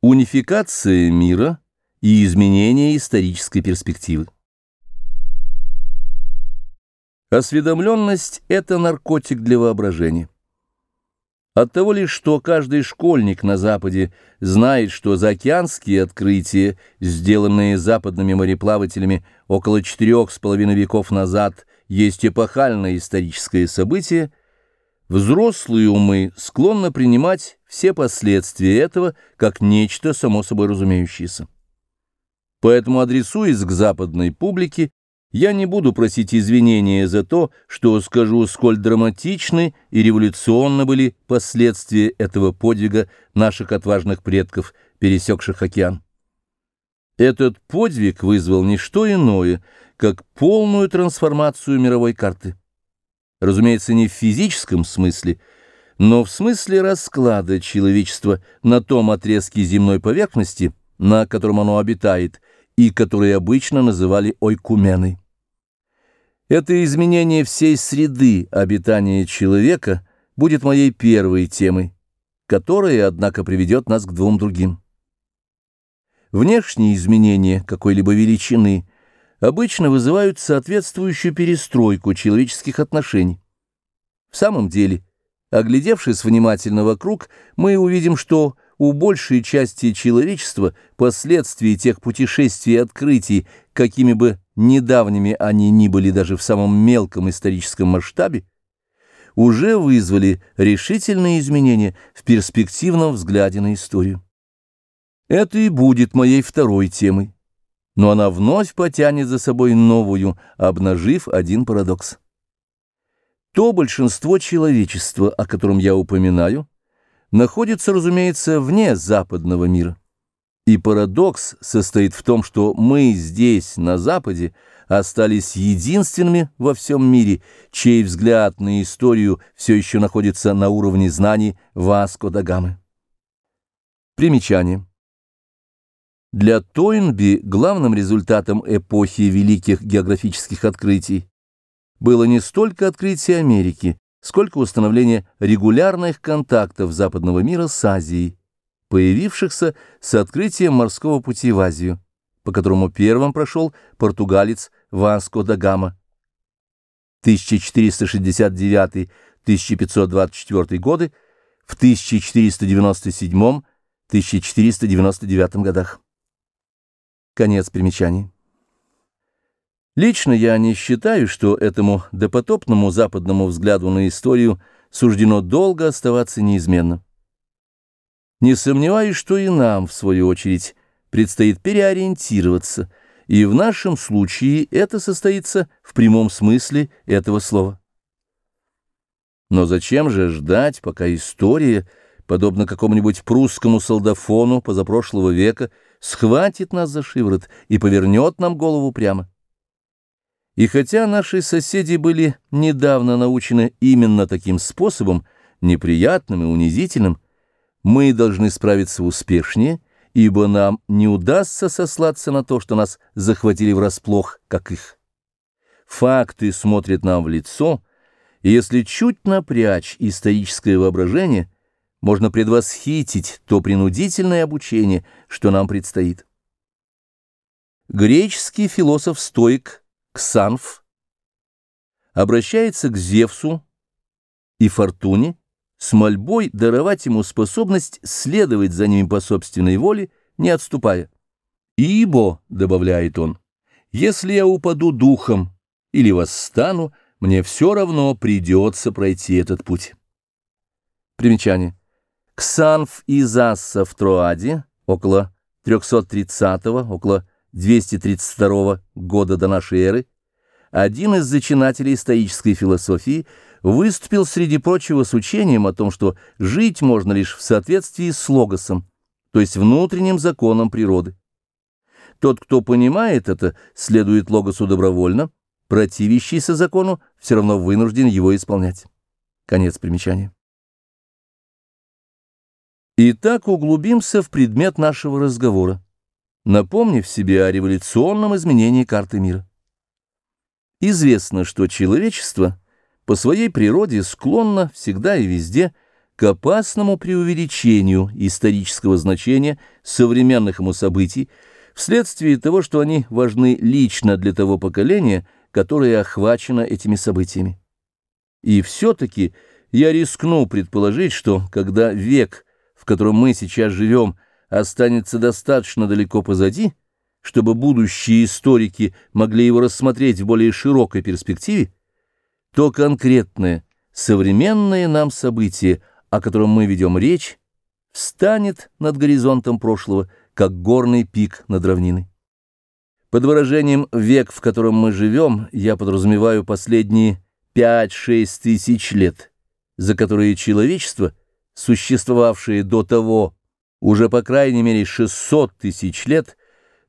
Унификация мира и изменение исторической перспективы. Осведомленность – это наркотик для воображения. От того лишь, что каждый школьник на Западе знает, что заокеанские открытия, сделанные западными мореплавателями около четырех с половиной веков назад, есть эпохальное историческое событие, взрослые умы склонны принимать все последствия этого как нечто само собой разумеющееся. Поэтому, адресуясь к западной публике, я не буду просить извинения за то, что скажу, сколь драматичны и революционны были последствия этого подвига наших отважных предков, пересекших океан. Этот подвиг вызвал не что иное, как полную трансформацию мировой карты. Разумеется, не в физическом смысле, но в смысле расклада человечества на том отрезке земной поверхности, на котором оно обитает, и которые обычно называли ойкуменой. Это изменение всей среды обитания человека будет моей первой темой, которая, однако, приведет нас к двум другим. Внешние изменения какой-либо величины обычно вызывают соответствующую перестройку человеческих отношений. В самом деле, оглядевшись внимательно вокруг, мы увидим, что у большей части человечества последствия тех путешествий и открытий, какими бы недавними они ни были даже в самом мелком историческом масштабе, уже вызвали решительные изменения в перспективном взгляде на историю. Это и будет моей второй темой, но она вновь потянет за собой новую, обнажив один парадокс. То большинство человечества, о котором я упоминаю, находится, разумеется, вне западного мира. И парадокс состоит в том, что мы здесь, на Западе, остались единственными во всем мире, чей взгляд на историю все еще находится на уровне знаний Васко да Гамы. Примечание. Для Тойнби главным результатом эпохи великих географических открытий было не столько открытие Америки, сколько установление регулярных контактов западного мира с Азией, появившихся с открытием морского пути в Азию, по которому первым прошел португалец Васко да Гама. 1469-1524 годы, в 1497-1499 годах. Конец примечаний. Лично я не считаю, что этому допотопному западному взгляду на историю суждено долго оставаться неизменным. Не сомневаюсь, что и нам, в свою очередь, предстоит переориентироваться, и в нашем случае это состоится в прямом смысле этого слова. Но зачем же ждать, пока история, подобно какому-нибудь прусскому солдафону позапрошлого века, схватит нас за шиворот и повернет нам голову прямо? И хотя наши соседи были недавно научены именно таким способом, неприятным и унизительным, мы должны справиться успешнее, ибо нам не удастся сослаться на то, что нас захватили врасплох, как их. Факты смотрят нам в лицо, и если чуть напрячь историческое воображение, можно предвосхитить то принудительное обучение, что нам предстоит. Греческий философ-стоик Ксанф обращается к Зевсу и Фортуне с мольбой даровать ему способность следовать за ними по собственной воле, не отступая. «Ибо», — добавляет он, — «если я упаду духом или восстану, мне все равно придется пройти этот путь». Примечание. Ксанф из Асса в Троаде, около 330-го, около 232 года до нашей эры, один из зачинателей стоической философии выступил среди прочего с учением о том, что жить можно лишь в соответствии с логосом, то есть внутренним законом природы. Тот, кто понимает это, следует логосу добровольно, противящийся закону все равно вынужден его исполнять. Конец примечания. Итак, углубимся в предмет нашего разговора напомнив себе о революционном изменении карты мира. Известно, что человечество по своей природе склонно всегда и везде к опасному преувеличению исторического значения современных ему событий вследствие того, что они важны лично для того поколения, которое охвачено этими событиями. И все-таки я рискну предположить, что когда век, котором мы сейчас живем, останется достаточно далеко позади, чтобы будущие историки могли его рассмотреть в более широкой перспективе, то конкретное, современное нам событие, о котором мы ведем речь, встанет над горизонтом прошлого, как горный пик над равниной. Под выражением «век, в котором мы живем» я подразумеваю последние 5-6 тысяч лет, за которые человечество, существовавшее до того, уже по крайней мере 600 тысяч лет,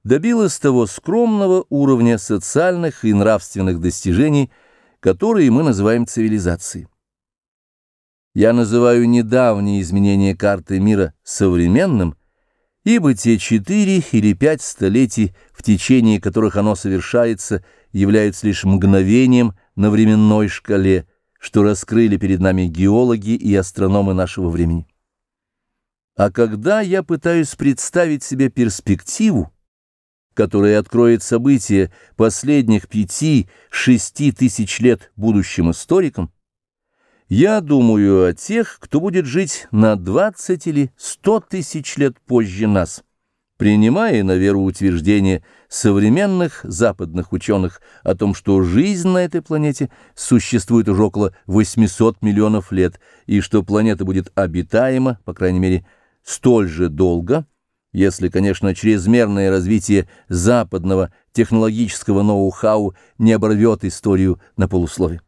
добилось того скромного уровня социальных и нравственных достижений, которые мы называем цивилизацией. Я называю недавние изменения карты мира современным, ибо те четыре или пять столетий, в течение которых оно совершается, являются лишь мгновением на временной шкале, что раскрыли перед нами геологи и астрономы нашего времени. А когда я пытаюсь представить себе перспективу, которая откроет события последних пяти-шести тысяч лет будущим историкам, я думаю о тех, кто будет жить на 20 или 100 тысяч лет позже нас, принимая на веру утверждение современных западных ученых о том, что жизнь на этой планете существует уже около 800 миллионов лет, и что планета будет обитаема, по крайней мере, столь же долго, если, конечно, чрезмерное развитие западного технологического ноу-хау не оборвет историю на полусловие.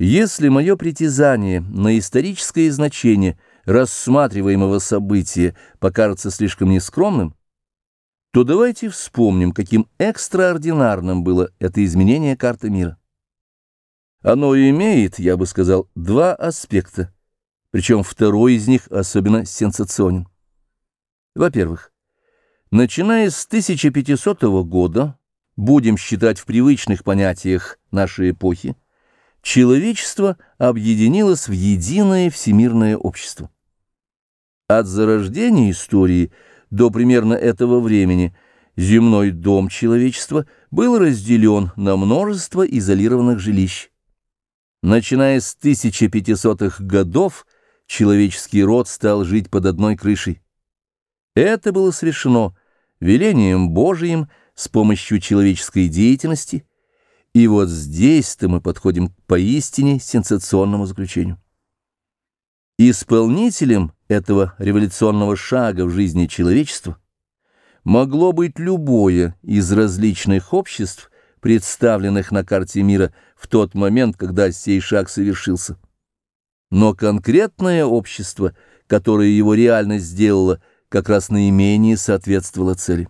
Если мое притязание на историческое значение рассматриваемого события покажется слишком нескромным, то давайте вспомним, каким экстраординарным было это изменение карты мира. Оно имеет, я бы сказал, два аспекта, причем второй из них особенно сенсационен. Во-первых, начиная с 1500 года, будем считать в привычных понятиях нашей эпохи, человечество объединилось в единое всемирное общество. От зарождения истории до примерно этого времени земной дом человечества был разделен на множество изолированных жилищ. Начиная с 1500-х годов человеческий род стал жить под одной крышей. Это было совершено велением Божиим с помощью человеческой деятельности – и вот здесь-то мы подходим к поистине сенсационному заключению. Исполнителем этого революционного шага в жизни человечества могло быть любое из различных обществ, представленных на карте мира в тот момент, когда сей шаг совершился. Но конкретное общество, которое его реально сделало, как раз наименее соответствовало цели.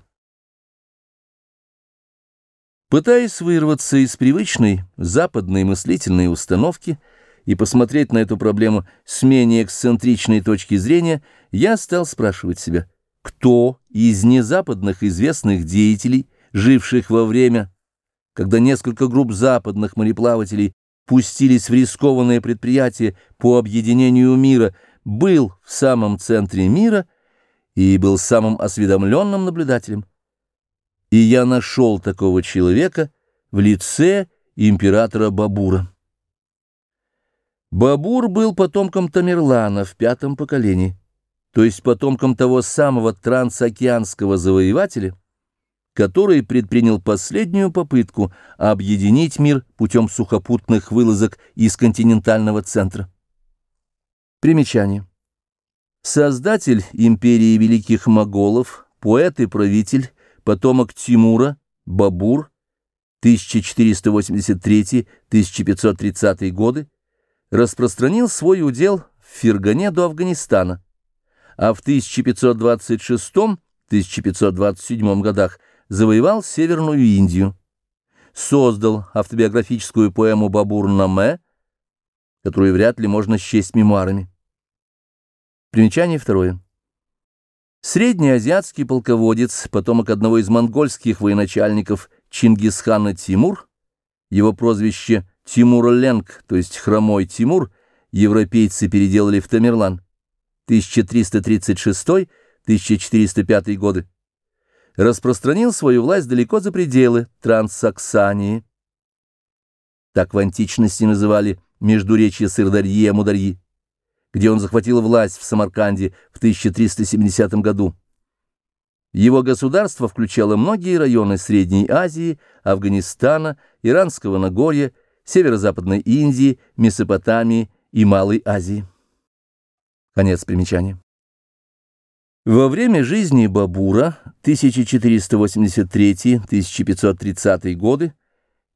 Пытаясь вырваться из привычной западной мыслительной установки и посмотреть на эту проблему с менее эксцентричной точки зрения, я стал спрашивать себя, кто из незападных известных деятелей, живших во время, когда несколько групп западных мореплавателей пустились в рискованное предприятие по объединению мира, был в самом центре мира и был самым осведомленным наблюдателем. И я нашел такого человека в лице императора Бабура. Бабур был потомком Тамерлана в пятом поколении, то есть потомком того самого трансокеанского завоевателя, который предпринял последнюю попытку объединить мир путем сухопутных вылазок из континентального центра. Примечание. Создатель империи великих моголов, поэт и правитель, потомок Тимура, Бабур, 1483-1530 годы, распространил свой удел в Фергане до Афганистана, а в 1526-1527 годах завоевал Северную Индию, создал автобиографическую поэму «Бабур-Наме», которую вряд ли можно счесть мемуарами. Примечание второе. Среднеазиатский полководец, потомок одного из монгольских военачальников Чингисхана Тимур, его прозвище Тимур-Ленг, то есть Хромой Тимур, европейцы переделали в Тамерлан, 1336-1405 годы, распространил свою власть далеко за пределы Трансаксании. Так в античности называли междуречье Сырдарьи и Амударьи, где он захватил власть в Самарканде в 1370 году. Его государство включало многие районы Средней Азии, Афганистана, Иранского Нагорья, Северо-Западной Индии, Месопотамии и Малой Азии. Конец примечания. Во время жизни Бабура 1483-1530 годы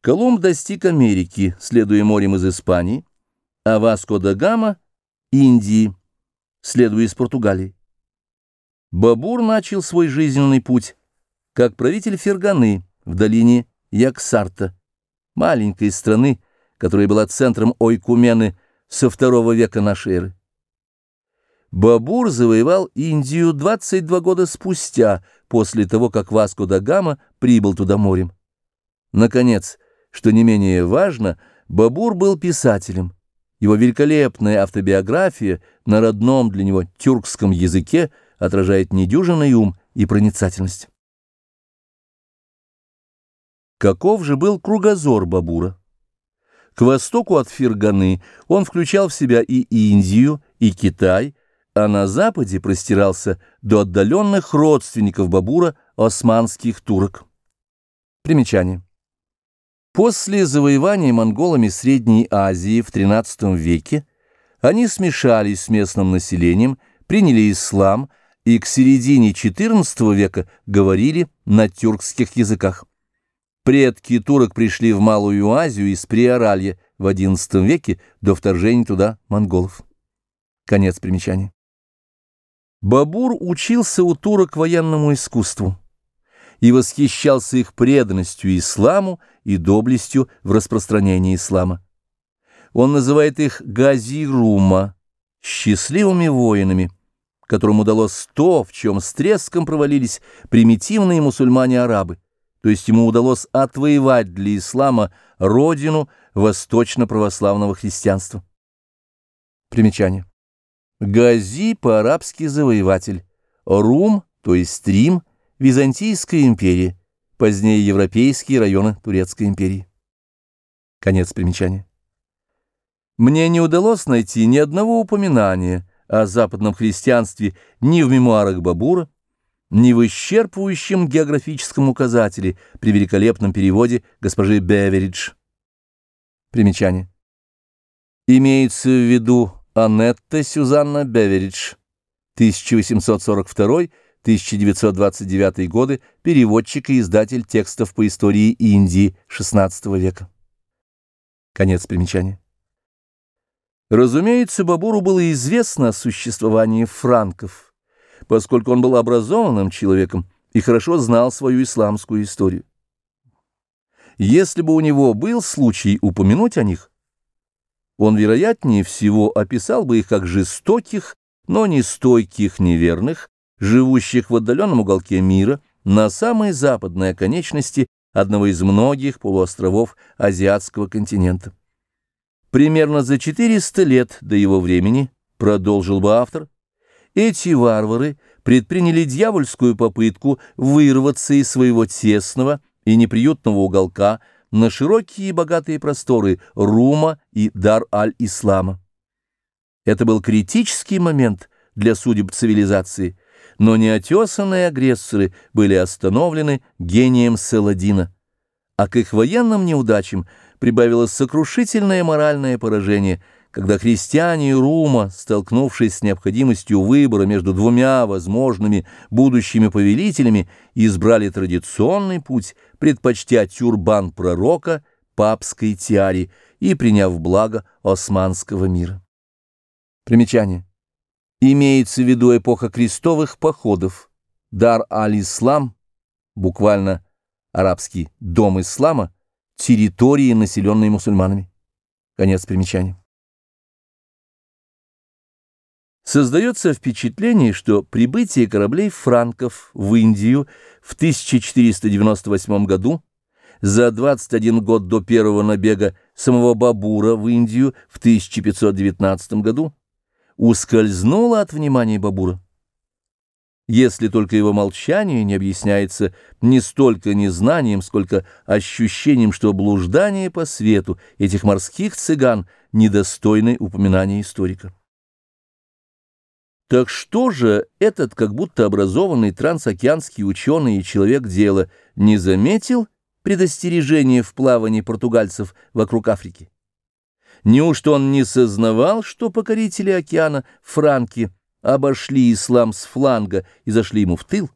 Колумб достиг Америки, следуя морем из Испании, а Васко да Гама – Индии, следуя из Португалии. Бабур начал свой жизненный путь как правитель Ферганы в долине Яксарта, маленькой страны, которая была центром Ойкумены со второго века нашей эры. Бабур завоевал Индию 22 года спустя, после того, как Васко да Гама прибыл туда морем. Наконец, что не менее важно, Бабур был писателем. Его великолепная автобиография на родном для него тюркском языке отражает недюжинный ум и проницательность. Каков же был кругозор Бабура? К востоку от Ферганы он включал в себя и Индию, и Китай, а на западе простирался до отдаленных родственников Бабура османских турок. Примечание. После завоевания монголами Средней Азии в XIII веке они смешались с местным населением, приняли ислам и к середине XIV века говорили на тюркских языках. Предки турок пришли в Малую Азию из Приоралья в XI веке до вторжения туда монголов. Конец примечания. Бабур учился у турок военному искусству и восхищался их преданностью исламу и доблестью в распространении ислама. Он называет их газирума, счастливыми воинами, которым удалось то, в чем с треском провалились примитивные мусульмане-арабы, то есть ему удалось отвоевать для ислама родину восточно-православного христианства. Примечание. Гази по-арабски завоеватель, Рум, то есть Рим – Византийская империя, позднее европейские районы Турецкой империи. Конец примечания. Мне не удалось найти ни одного упоминания о западном христианстве ни в мемуарах Бабура, ни в исчерпывающем географическом указателе при великолепном переводе госпожи Беверидж. Примечание. Имеется в виду Анетта Сюзанна Беверидж, 1842 1929 годы, переводчик и издатель текстов по истории Индии XVI века. Конец примечания. Разумеется, Бабуру было известно о существовании франков, поскольку он был образованным человеком и хорошо знал свою исламскую историю. Если бы у него был случай упомянуть о них, он, вероятнее всего, описал бы их как жестоких, но не стойких неверных, живущих в отдаленном уголке мира, на самой западной оконечности одного из многих полуостровов азиатского континента. Примерно за 400 лет до его времени, продолжил бы автор, эти варвары предприняли дьявольскую попытку вырваться из своего тесного и неприютного уголка на широкие и богатые просторы Рума и Дар-аль-Ислама. Это был критический момент для судеб цивилизации – но неотесанные агрессоры были остановлены гением Саладина, а к их военным неудачам прибавилось сокрушительное моральное поражение, когда христиане Рума, столкнувшись с необходимостью выбора между двумя возможными будущими повелителями, избрали традиционный путь, предпочтя тюрбан пророка папской тиаре и приняв благо османского мира. Примечание. Имеется в виду эпоха крестовых походов. Дар аль-Ислам, буквально арабский «дом ислама», территории, населенные мусульманами. Конец примечания. Создается впечатление, что прибытие кораблей франков в Индию в 1498 году за 21 год до первого набега самого Бабура в Индию в 1519 году, ускользнуло от внимания Бабура. Если только его молчание не объясняется не столько незнанием, сколько ощущением, что блуждание по свету этих морских цыган недостойны упоминания историка. Так что же этот как будто образованный трансокеанский ученый и человек дела не заметил предостережения в плавании португальцев вокруг Африки? Неужто он не сознавал, что покорители океана, франки, обошли ислам с фланга и зашли ему в тыл?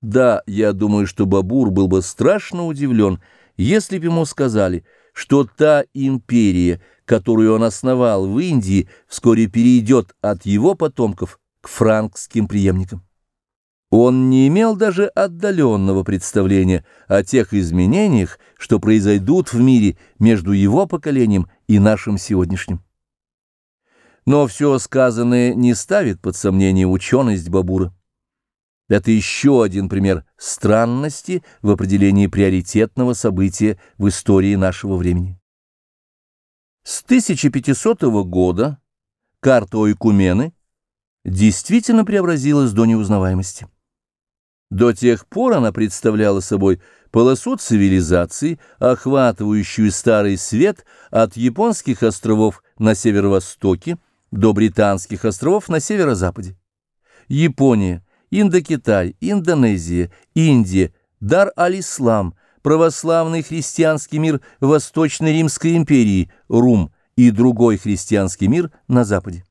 Да, я думаю, что Бабур был бы страшно удивлен, если бы ему сказали, что та империя, которую он основал в Индии, вскоре перейдет от его потомков к франкским преемникам. Он не имел даже отдаленного представления о тех изменениях, что произойдут в мире между его поколением и нашим сегодняшним. Но все сказанное не ставит под сомнение ученость Бабура. Это еще один пример странности в определении приоритетного события в истории нашего времени. С 1500 года карта Ойкумены действительно преобразилась до неузнаваемости. До тех пор она представляла собой полосу цивилизации, охватывающую Старый Свет от японских островов на северо-востоке до британских островов на северо-западе. Япония, Индокитай, Индонезия, Индия, Дар-аль-Ислам, православный христианский мир Восточной Римской империи, Рум и другой христианский мир на западе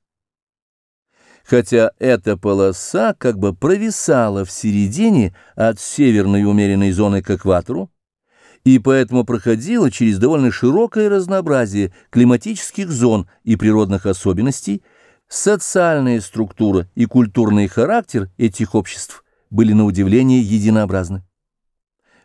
хотя эта полоса как бы провисала в середине от северной умеренной зоны к экватору, и поэтому проходила через довольно широкое разнообразие климатических зон и природных особенностей, социальная структура и культурный характер этих обществ были на удивление единообразны.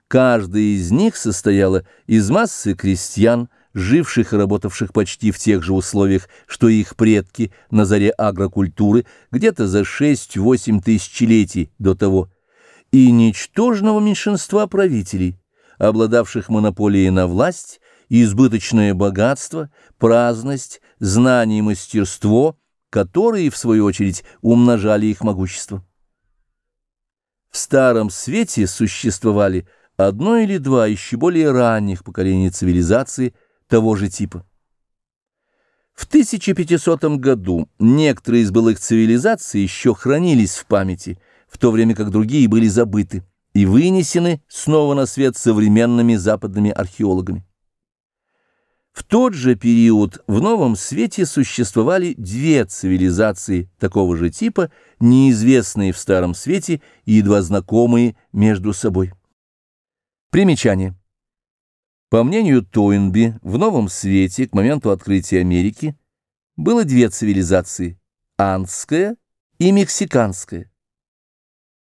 Каждая из них состояла из массы крестьян, живших и работавших почти в тех же условиях, что и их предки на заре агрокультуры, где-то за 6-8 тысячелетий до того, и ничтожного меньшинства правителей, обладавших монополией на власть, избыточное богатство, праздность, знание и мастерство, которые, в свою очередь, умножали их могущество. В Старом Свете существовали одно или два еще более ранних поколений цивилизации – того же типа. В 1500 году некоторые из былых цивилизаций еще хранились в памяти, в то время как другие были забыты и вынесены снова на свет современными западными археологами. В тот же период в Новом Свете существовали две цивилизации такого же типа, неизвестные в Старом Свете и едва знакомые между собой. Примечание. По мнению Тойнби, в новом свете к моменту открытия Америки было две цивилизации – андская и мексиканская.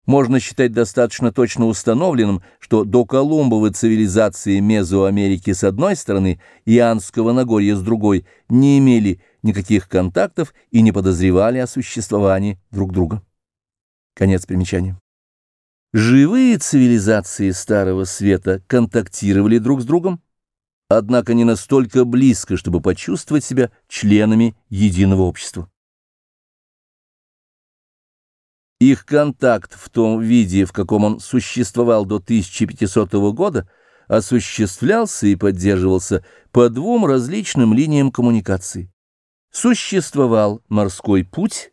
Можно считать достаточно точно установленным, что до Колумбовой цивилизации Мезоамерики с одной стороны и Андского Нагорья с другой не имели никаких контактов и не подозревали о существовании друг друга. Конец примечания. Живые цивилизации Старого Света контактировали друг с другом, однако не настолько близко, чтобы почувствовать себя членами единого общества. Их контакт в том виде, в каком он существовал до 1500 года, осуществлялся и поддерживался по двум различным линиям коммуникации. Существовал морской путь,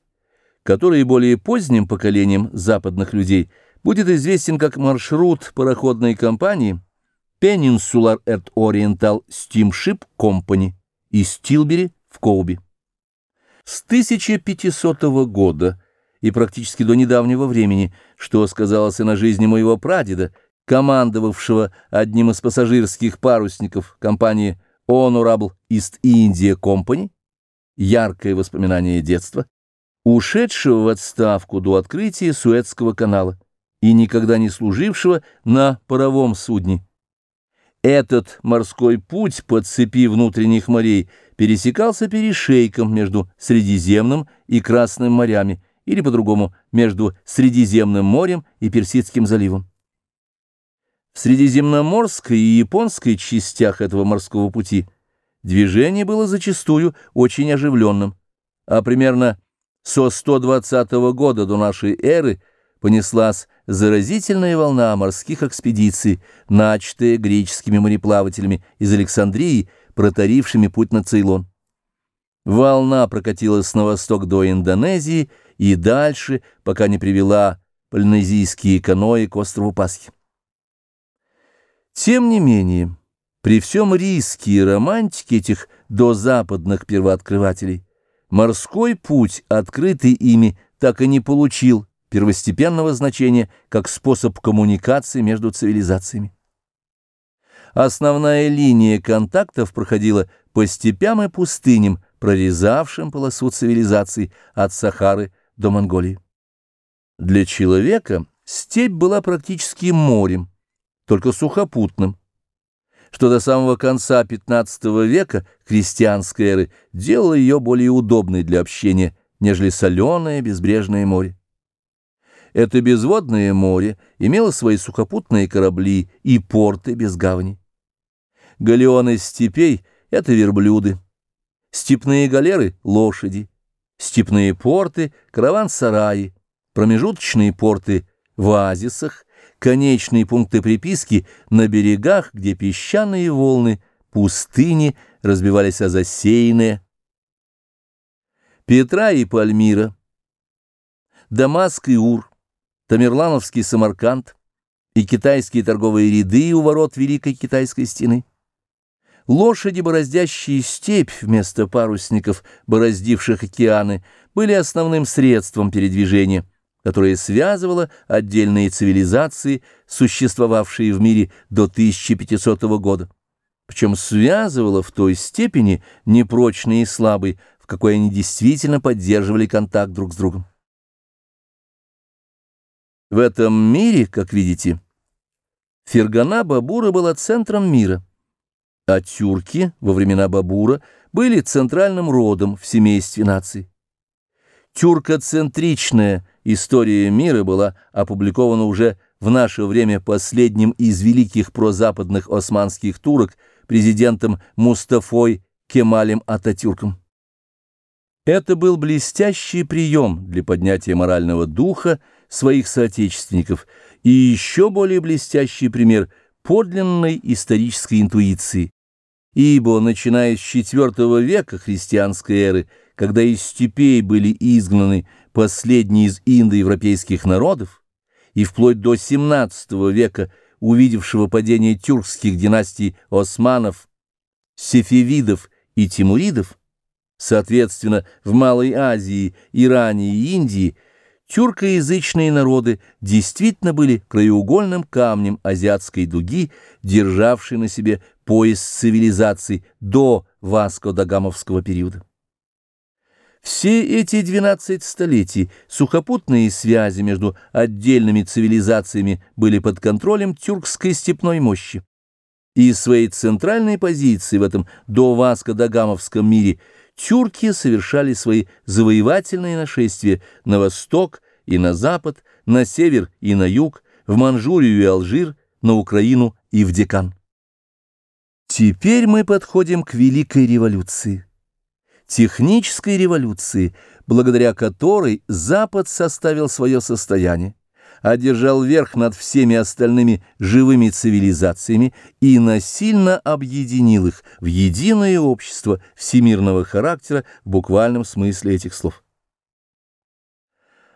который более поздним поколениям западных людей – будет известен как маршрут пароходной компании Peninsular and Oriental Steamship Company из Тилбери в Коуби. С 1500 года и практически до недавнего времени, что сказалось и на жизни моего прадеда, командовавшего одним из пассажирских парусников компании Honorable East India Company, яркое воспоминание детства, ушедшего в отставку до открытия Суэцкого канала и никогда не служившего на паровом судне. Этот морской путь по цепи внутренних морей пересекался перешейком между Средиземным и Красным морями, или по-другому, между Средиземным морем и Персидским заливом. В Средиземноморской и японской частях этого морского пути движение было зачастую очень оживленным, а примерно со 120 года до нашей эры понеслась заразительная волна морских экспедиций, начатая греческими мореплавателями из Александрии, протарившими путь на Цейлон. Волна прокатилась на восток до Индонезии и дальше, пока не привела полинезийские каноэ к острову Пасхи. Тем не менее, при всем риске и романтике этих дозападных первооткрывателей, морской путь, открытый ими, так и не получил первостепенного значения как способ коммуникации между цивилизациями. Основная линия контактов проходила по степям и пустыням, прорезавшим полосу цивилизаций от Сахары до Монголии. Для человека степь была практически морем, только сухопутным, что до самого конца XV века христианской эры делало ее более удобной для общения, нежели соленое безбрежное море. Это безводное море имело свои сухопутные корабли и порты без гавани. Галеоны степей — это верблюды, степные галеры — лошади, степные порты — караван-сараи, промежуточные порты — в оазисах, конечные пункты приписки на берегах, где песчаные волны, пустыни разбивались о засеянные. Петра и Пальмира, Дамаск и Ур, Тамерлановский Самарканд и китайские торговые ряды у ворот Великой Китайской стены. Лошади, бороздящие степь вместо парусников, бороздивших океаны, были основным средством передвижения – которое связывало отдельные цивилизации, существовавшие в мире до 1500 года. Причем связывало в той степени непрочные и слабые, в какой они действительно поддерживали контакт друг с другом. В этом мире, как видите, Фергана Бабура была центром мира, а тюрки во времена Бабура были центральным родом в семействе наций. Тюркоцентричная История мира была опубликована уже в наше время последним из великих прозападных османских турок, президентом Мустафой Кемалем Ататюрком. Это был блестящий прием для поднятия морального духа своих соотечественников. И еще более блестящий пример подлинной исторической интуиции, ибо, начиная с IV века христианской эры, когда из степей были изгнаны последний из индоевропейских народов, и вплоть до XVII века, увидевшего падение тюркских династий османов, сефевидов и тимуридов, соответственно, в Малой Азии, Иране и Индии, тюркоязычные народы действительно были краеугольным камнем азиатской дуги, державшей на себе пояс цивилизаций до Васко-Дагамовского периода. Все эти 12 столетий сухопутные связи между отдельными цивилизациями были под контролем тюркской степной мощи. И своей центральной позиции в этом до-васко-дагамовском мире тюрки совершали свои завоевательные нашествия на восток и на запад, на север и на юг, в Манчжурию и Алжир, на Украину и в Декан. Теперь мы подходим к Великой революции технической революции, благодаря которой Запад составил свое состояние, одержал верх над всеми остальными живыми цивилизациями и насильно объединил их в единое общество всемирного характера в буквальном смысле этих слов.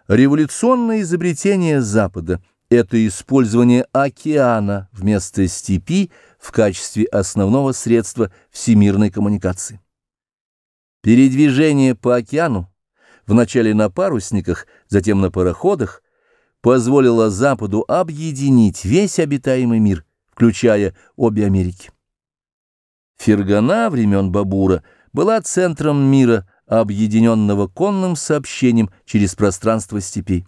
Революционное изобретение Запада – это использование океана вместо степи в качестве основного средства всемирной коммуникации. Передвижение по океану, вначале на парусниках, затем на пароходах, позволило Западу объединить весь обитаемый мир, включая обе Америки. Фергана времен Бабура была центром мира, объединенного конным сообщением через пространство степей.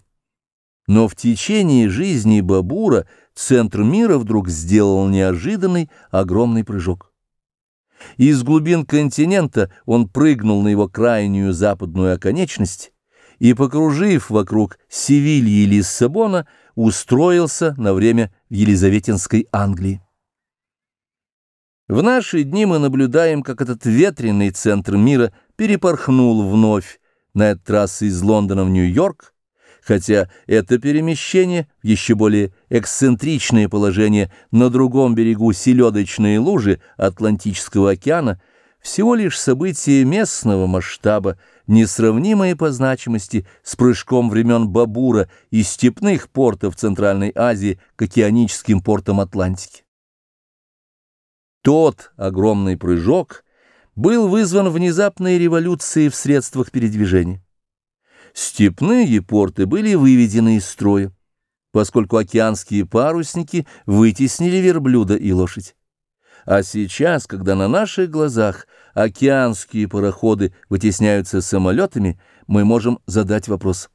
Но в течение жизни Бабура центр мира вдруг сделал неожиданный огромный прыжок. Из глубин континента он прыгнул на его крайнюю западную оконечность и, покружив вокруг Севильи и Лиссабона, устроился на время в Елизаветинской Англии. В наши дни мы наблюдаем, как этот ветреный центр мира перепорхнул вновь, на этот раз из Лондона в Нью-Йорк, хотя это перемещение в еще более эксцентричное положение на другом берегу селедочной лужи Атлантического океана всего лишь событие местного масштаба, несравнимое по значимости с прыжком времен Бабура из степных портов Центральной Азии к океаническим портам Атлантики. Тот огромный прыжок был вызван внезапной революцией в средствах передвижения. Степные порты были выведены из строя, поскольку океанские парусники вытеснили верблюда и лошадь. А сейчас, когда на наших глазах океанские пароходы вытесняются самолетами, мы можем задать вопрос,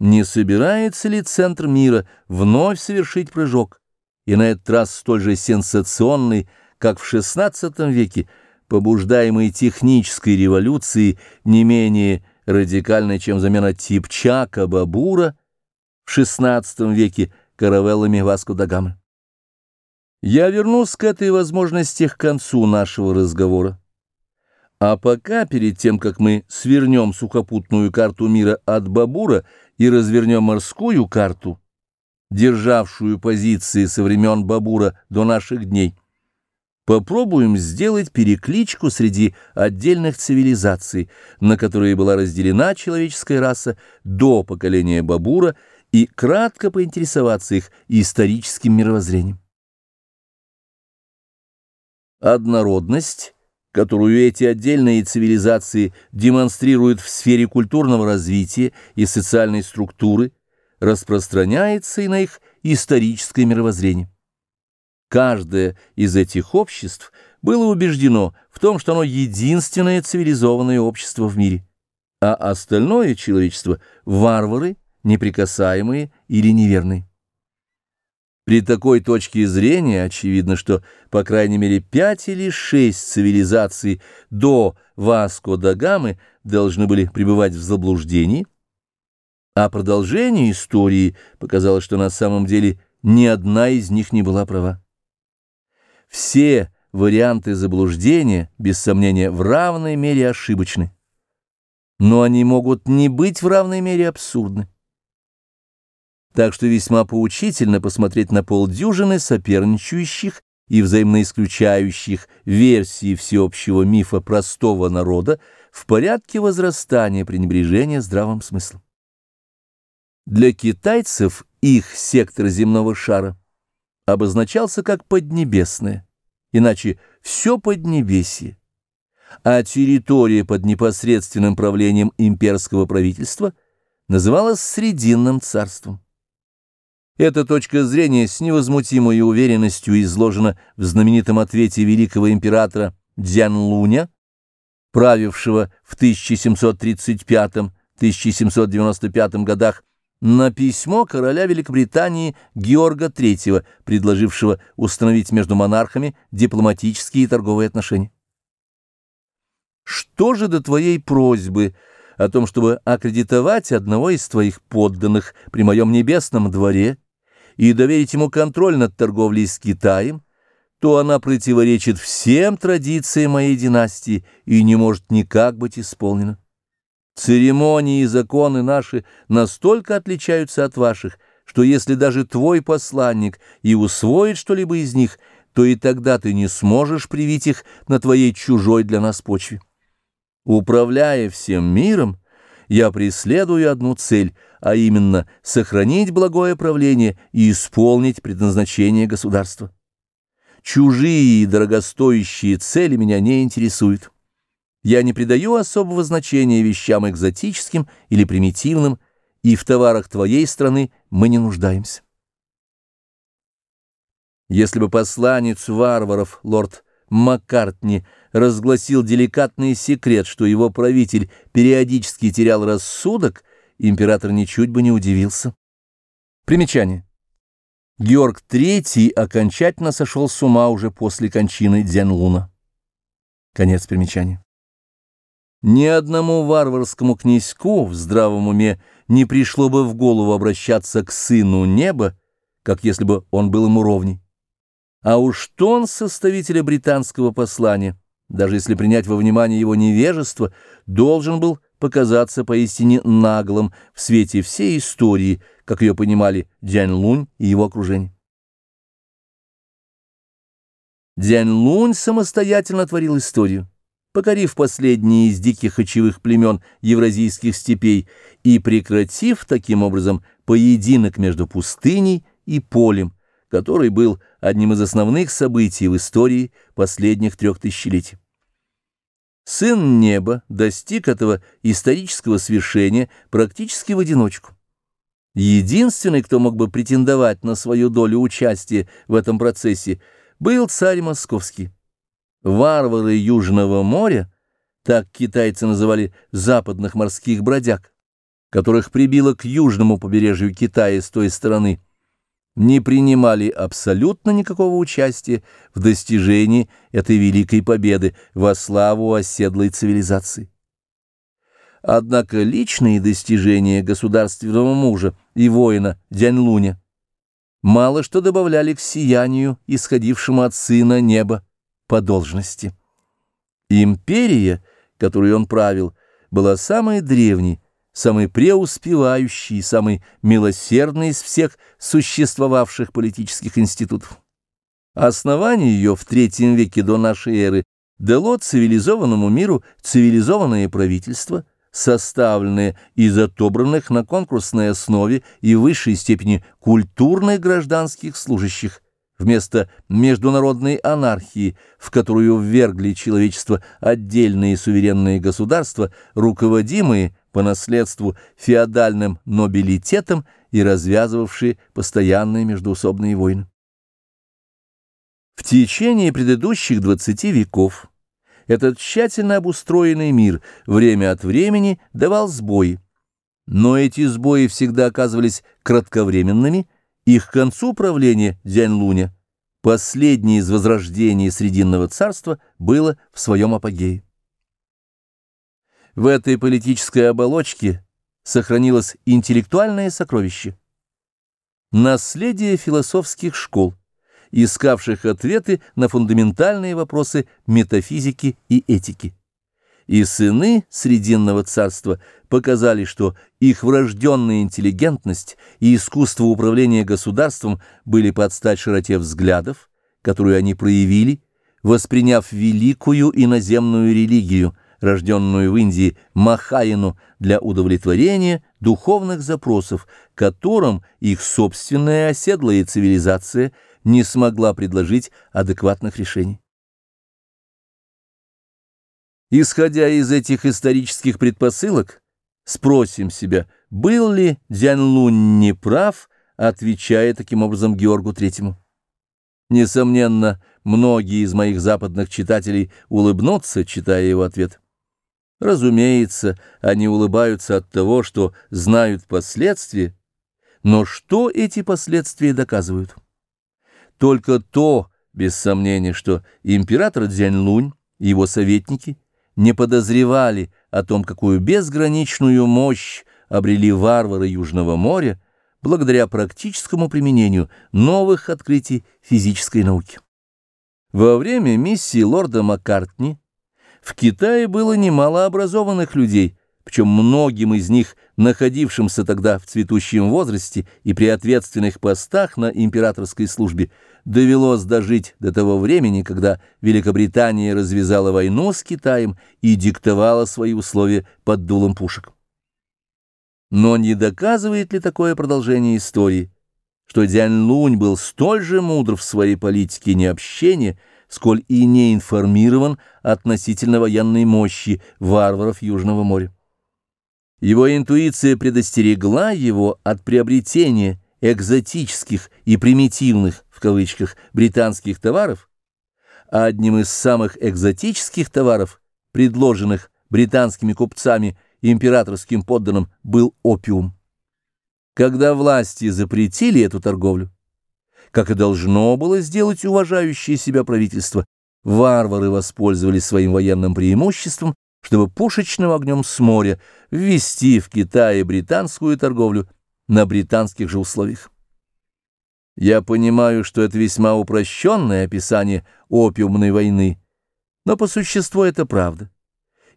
не собирается ли центр мира вновь совершить прыжок, и на этот раз столь же сенсационный, как в XVI веке, побуждаемый технической революцией не менее радикальной, чем замена Типчака Бабура в XVI веке каравеллами Васко да Гамы. Я вернусь к этой возможности к концу нашего разговора. А пока, перед тем, как мы свернем сухопутную карту мира от Бабура и развернем морскую карту, державшую позиции со времен Бабура до наших дней, Попробуем сделать перекличку среди отдельных цивилизаций, на которые была разделена человеческая раса до поколения Бабура, и кратко поинтересоваться их историческим мировоззрением. Однородность, которую эти отдельные цивилизации демонстрируют в сфере культурного развития и социальной структуры, распространяется и на их историческое мировоззрение. Каждое из этих обществ было убеждено в том, что оно единственное цивилизованное общество в мире, а остальное человечество – варвары, неприкасаемые или неверные. При такой точке зрения очевидно, что по крайней мере пять или шесть цивилизаций до Васко да Гамы должны были пребывать в заблуждении, а продолжение истории показало, что на самом деле ни одна из них не была права. Все варианты заблуждения, без сомнения, в равной мере ошибочны. Но они могут не быть в равной мере абсурдны. Так что весьма поучительно посмотреть на полдюжины соперничающих и взаимно исключающих версий всеобщего мифа простого народа в порядке возрастания пренебрежения здравым смыслом. Для китайцев их сектор земного шара обозначался как поднебесное, иначе все поднебесье, а территория под непосредственным правлением имперского правительства называлась Срединным царством. Эта точка зрения с невозмутимой уверенностью изложена в знаменитом ответе великого императора Дзянлуня, правившего в 1735-1795 годах на письмо короля Великобритании Георга III, предложившего установить между монархами дипломатические и торговые отношения. Что же до твоей просьбы о том, чтобы аккредитовать одного из твоих подданных при моем небесном дворе и доверить ему контроль над торговлей с Китаем, то она противоречит всем традициям моей династии и не может никак быть исполнена. Церемонии и законы наши настолько отличаются от ваших, что если даже твой посланник и усвоит что-либо из них, то и тогда ты не сможешь привить их на твоей чужой для нас почве. Управляя всем миром, я преследую одну цель, а именно сохранить благое правление и исполнить предназначение государства. Чужие и дорогостоящие цели меня не интересуют. Я не придаю особого значения вещам экзотическим или примитивным, и в товарах твоей страны мы не нуждаемся. Если бы посланец варваров, лорд Маккартни, разгласил деликатный секрет, что его правитель периодически терял рассудок, император ничуть бы не удивился. Примечание. Георг III окончательно сошел с ума уже после кончины Дзянлуна. Конец примечания. Ни одному варварскому князьку в здравом уме не пришло бы в голову обращаться к сыну неба, как если бы он был ему ровней. А уж тон составителя британского послания, даже если принять во внимание его невежество, должен был показаться поистине наглым в свете всей истории, как ее понимали Дянь Лунь и его окружение. Дянь Лунь самостоятельно творил историю, покорив последние из диких кочевых племен евразийских степей и прекратив таким образом поединок между пустыней и полем, который был одним из основных событий в истории последних трех тысячелетий. Сын неба достиг этого исторического свершения практически в одиночку. Единственный, кто мог бы претендовать на свою долю участия в этом процессе, был царь московский. Варвары Южного моря, так китайцы называли западных морских бродяг, которых прибило к южному побережью Китая с той стороны, не принимали абсолютно никакого участия в достижении этой великой победы во славу оседлой цивилизации. Однако личные достижения государственного мужа и воина Дянь-Луня мало что добавляли к сиянию, исходившему от сына неба по должности. Империя, которую он правил, была самой древней, самый преуспевающий, самый милосердный из всех существовавших политических институтов. Основание ее в третьем веке до нашей эры дало цивилизованному миру цивилизованное правительство, составленное из отобранных на конкурсной основе и высшей степени культурных гражданских служащих, вместо международной анархии, в которую ввергли человечество отдельные суверенные государства, руководимые по наследству феодальным нобилитетом и развязывавшие постоянные междуусобные войны. В течение предыдущих двадцати веков этот тщательно обустроенный мир время от времени давал сбои, но эти сбои всегда оказывались кратковременными, и к концу правления Дзянь-Луня последнее из возрождений Срединного царства было в своем апогее. В этой политической оболочке сохранилось интеллектуальное сокровище. Наследие философских школ, искавших ответы на фундаментальные вопросы метафизики и этики. И сыны Срединного царства показали, что их врожденная интеллигентность и искусство управления государством были под стать широте взглядов, которую они проявили, восприняв великую иноземную религию – рожденную в Индии Махаяну, для удовлетворения духовных запросов, которым их собственная оседлая цивилизация не смогла предложить адекватных решений. Исходя из этих исторических предпосылок, спросим себя, был ли Дзянлунь неправ, отвечая таким образом Георгу Третьему. Несомненно, многие из моих западных читателей улыбнутся, читая его ответ. Разумеется, они улыбаются от того, что знают последствия, но что эти последствия доказывают? Только то, без сомнения, что император Дзянь-Лунь и его советники не подозревали о том, какую безграничную мощь обрели варвары Южного моря благодаря практическому применению новых открытий физической науки. Во время миссии лорда Маккартни в Китае было немало образованных людей, причем многим из них, находившимся тогда в цветущем возрасте и при ответственных постах на императорской службе, довелось дожить до того времени, когда Великобритания развязала войну с Китаем и диктовала свои условия под дулом пушек. Но не доказывает ли такое продолжение истории, что Дзянь Лунь был столь же мудр в своей политике необщения, сколь и не информирован относительно военной мощи варваров Южного моря. Его интуиция предостерегла его от приобретения экзотических и примитивных, в кавычках, британских товаров, а одним из самых экзотических товаров, предложенных британскими купцами императорским подданным, был опиум. Когда власти запретили эту торговлю, как и должно было сделать уважающее себя правительство, варвары воспользовались своим военным преимуществом чтобы пушечным огнем с моря ввести в Китае британскую торговлю на британских же условиях. Я понимаю, что это весьма упрощенное описание опиумной войны, но по существу это правда.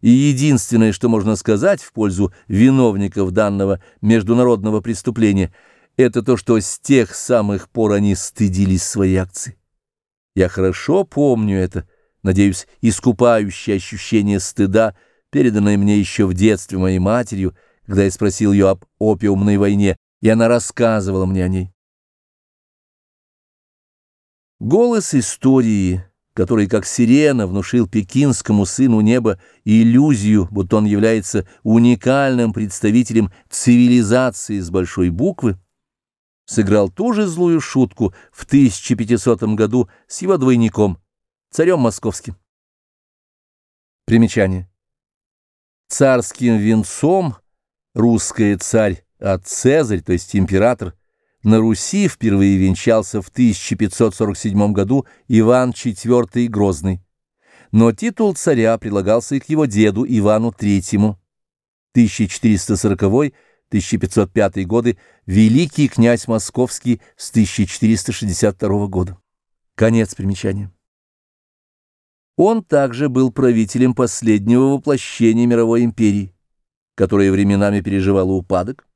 И единственное, что можно сказать в пользу виновников данного международного преступления, это то, что с тех самых пор они стыдились своей акции. Я хорошо помню это, надеюсь, искупающее ощущение стыда, переданное мне еще в детстве моей матерью, когда я спросил ее об опиумной войне, и она рассказывала мне о ней. Голос истории, который, как сирена, внушил пекинскому сыну неба иллюзию, будто он является уникальным представителем цивилизации с большой буквы, сыграл ту же злую шутку в 1500 году с его двойником, царем московским. Примечание. Царским венцом русская царь, а Цезарь, то есть император, на Руси впервые венчался в 1547 году Иван IV Грозный, но титул царя прилагался и к его деду Ивану III, 1440-1505 годы, великий князь московский с 1462 года. Конец примечания. Он также был правителем последнего воплощения мировой империи, которая временами переживала упадок,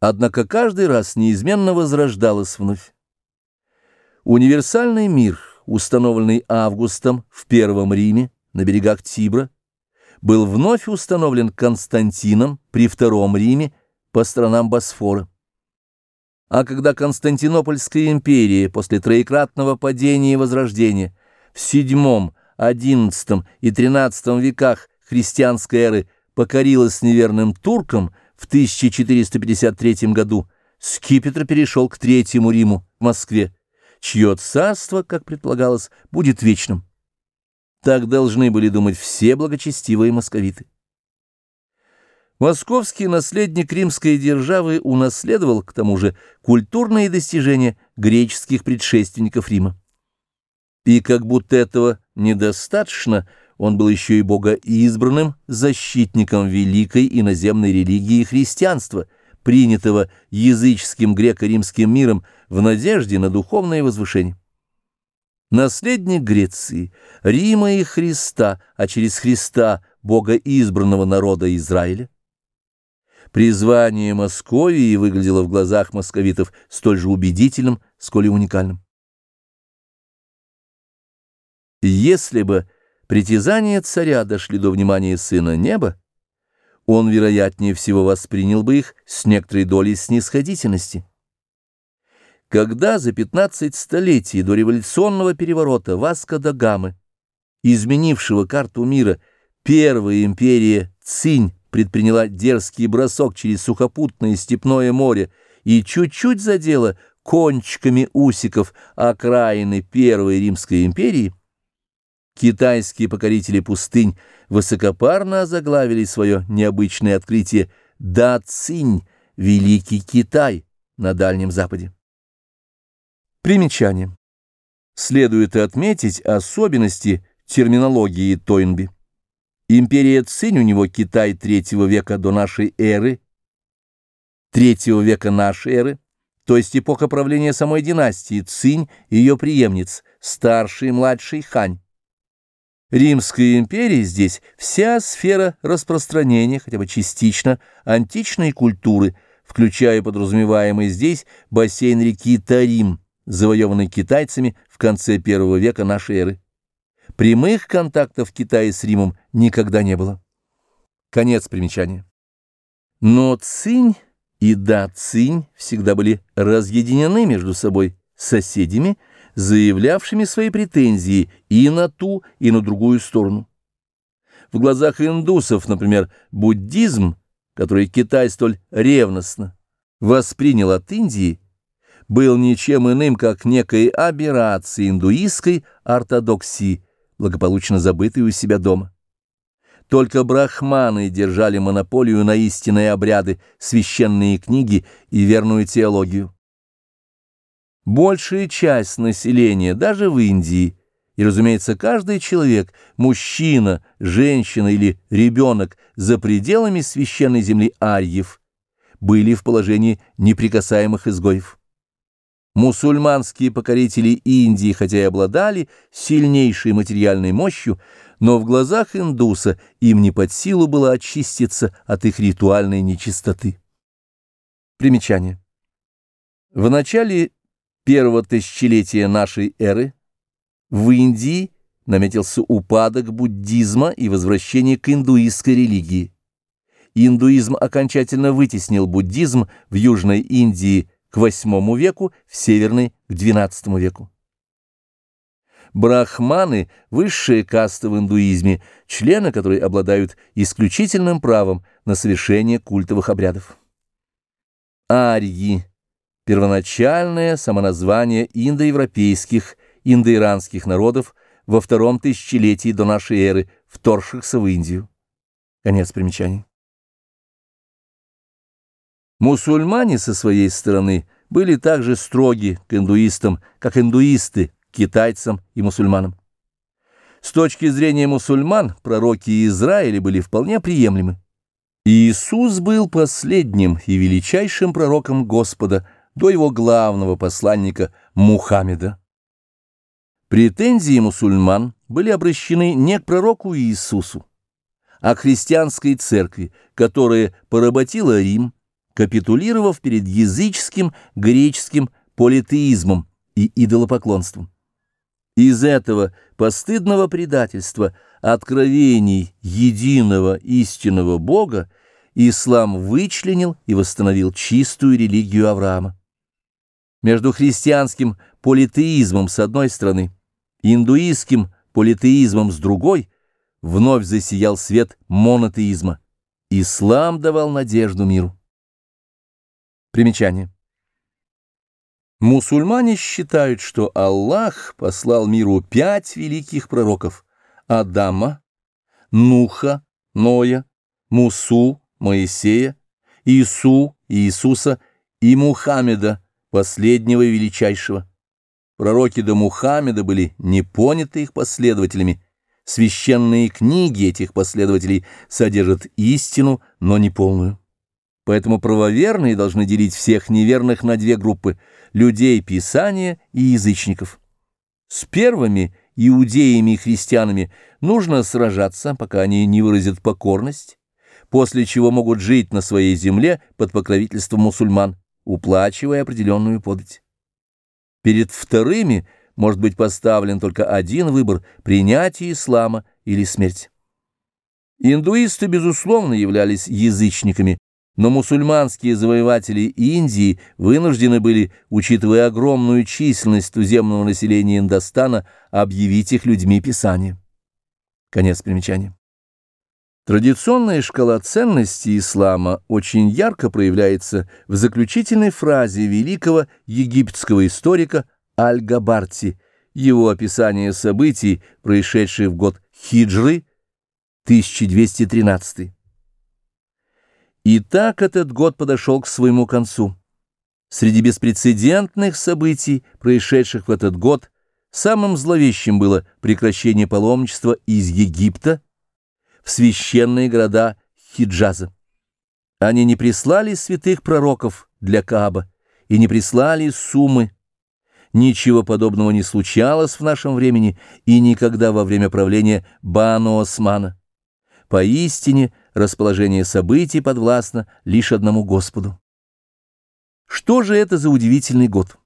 однако каждый раз неизменно возрождалась вновь. Универсальный мир, установленный Августом в Первом Риме на берегах Тибра, был вновь установлен Константином при Втором Риме по сторонам Босфора. А когда Константинопольская империя после троекратного падения и возрождения в VII XI и XIII веках христианской эры покорилась неверным туркам в 1453 году, скипетр перешел к Третьему Риму в Москве, чье царство, как предполагалось, будет вечным. Так должны были думать все благочестивые московиты. Московский наследник римской державы унаследовал, к тому же, культурные достижения греческих предшественников Рима. И как будто этого недостаточно, он был еще и богоизбранным защитником великой иноземной религии христианства, принятого языческим греко-римским миром в надежде на духовное возвышение. Наследник Греции, Рима и Христа, а через Христа богоизбранного народа Израиля. Призвание Московии выглядело в глазах московитов столь же убедительным, сколь и уникальным. Если бы притязания царя дошли до внимания сына неба, он, вероятнее всего, воспринял бы их с некоторой долей снисходительности. Когда за 15 столетий до революционного переворота Васко да Гамы, изменившего карту мира, первая империя Цинь предприняла дерзкий бросок через сухопутное степное море и чуть-чуть задела кончиками усиков окраины Первой Римской империи, китайские покорители пустынь высокопарно озаглавили свое необычное открытие «Да Цинь, Великий Китай» на Дальнем Западе. Примечание. Следует отметить особенности терминологии Тойнби. Империя Цинь у него Китай третьего века до нашей эры, третьего века нашей эры, то есть эпоха правления самой династии Цинь и ее преемниц, старший и младший Хань. Римская империя здесь вся сфера распространения, хотя бы частично, античной культуры, включая подразумеваемый здесь бассейн реки Тарим, завоеванный китайцами в конце первого века нашей эры. Прямых контактов Китая с Римом никогда не было. Конец примечания. Но Цинь и Да Цинь всегда были разъединены между собой соседями, заявлявшими свои претензии и на ту, и на другую сторону. В глазах индусов, например, буддизм, который Китай столь ревностно воспринял от Индии, был ничем иным, как некой аберрацией индуистской ортодоксии, благополучно забытой у себя дома. Только брахманы держали монополию на истинные обряды, священные книги и верную теологию. Большая часть населения, даже в Индии, И, разумеется, каждый человек, мужчина, женщина или ребенок за пределами священной земли Арьев, были в положении неприкасаемых изгоев. Мусульманские покорители Индии, хотя и обладали сильнейшей материальной мощью, но в глазах индуса им не под силу было очиститься от их ритуальной нечистоты. Примечание. В начале первого тысячелетия нашей эры в Индии наметился упадок буддизма и возвращение к индуистской религии. Индуизм окончательно вытеснил буддизм в Южной Индии к VIII веку, в Северной – к XII веку. Брахманы – высшая каста в индуизме, члены которой обладают исключительным правом на совершение культовых обрядов. Арьи – первоначальное самоназвание индоевропейских, индоиранских народов во втором тысячелетии до нашей эры, вторгшихся в Индию. Конец примечаний. Мусульмане со своей стороны были также строги к индуистам, как индуисты к китайцам и мусульманам. С точки зрения мусульман, пророки Израиля были вполне приемлемы. Иисус был последним и величайшим пророком Господа до его главного посланника Мухаммеда. Претензии мусульман были обращены не к пророку Иисусу, а к христианской церкви, которая поработила Рим, капитулировав перед языческим греческим политеизмом и идолопоклонством. Из этого постыдного предательства откровений единого истинного Бога ислам вычленил и восстановил чистую религию Авраама. Между христианским политеизмом с одной стороны, индуистским политеизмом с другой, вновь засиял свет монотеизма. Ислам давал надежду миру. Примечание. Мусульмане считают, что Аллах послал миру пять великих пророков – Адама, Нуха, Ноя, Мусу, Моисея, Иису, Иисуса и Мухаммеда, последнего и величайшего. Пророки до Мухаммеда были не поняты их последователями. Священные книги этих последователей содержат истину, но не полную. Поэтому правоверные должны делить всех неверных на две группы – людей Писания и язычников. С первыми, иудеями и христианами, нужно сражаться, пока они не выразят покорность, после чего могут жить на своей земле под покровительством мусульман, уплачивая определенную подать. Перед вторыми может быть поставлен только один выбор – принятие ислама или смерть. Индуисты, безусловно, являлись язычниками, но мусульманские завоеватели Индии вынуждены были, учитывая огромную численность туземного населения Индостана, объявить их людьми Писания. Конец примечания. Традиционная шкала ценностей ислама очень ярко проявляется в заключительной фразе великого египетского историка Аль-Габарти, его описание событий, происшедших в год хиджры 1213. И так этот год подошел к своему концу. Среди беспрецедентных событий, происшедших в этот год, самым зловещим было прекращение паломничества из Египта в священные города Хиджаза. Они не прислали святых пророков для Кааба и не прислали суммы. Ничего подобного не случалось в нашем времени и никогда во время правления Бану Османа. Поистине, расположение событий подвластно лишь одному Господу. Что же это за удивительный год?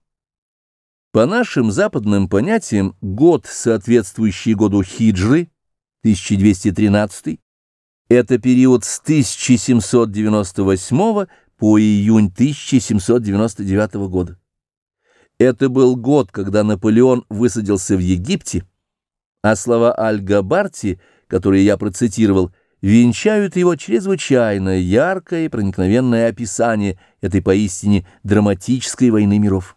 По нашим западным понятиям, год, соответствующий году хиджры, 1213, это период с 1798 по июнь 1799 года. Это был год, когда Наполеон высадился в Египте, а слова Аль-Габарти, которые я процитировал, венчают его чрезвычайно яркое и проникновенное описание этой поистине драматической войны миров.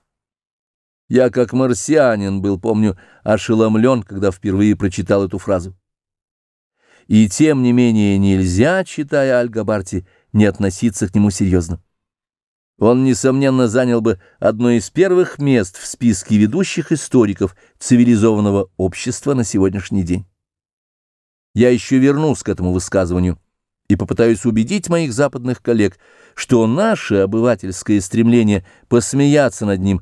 Я, как марсианин, был, помню, ошеломлен, когда впервые прочитал эту фразу. И тем не менее нельзя, читая Аль-Габарти, не относиться к нему серьезно. Он, несомненно, занял бы одно из первых мест в списке ведущих историков цивилизованного общества на сегодняшний день. Я еще вернусь к этому высказыванию и попытаюсь убедить моих западных коллег, что наше обывательское стремление посмеяться над ним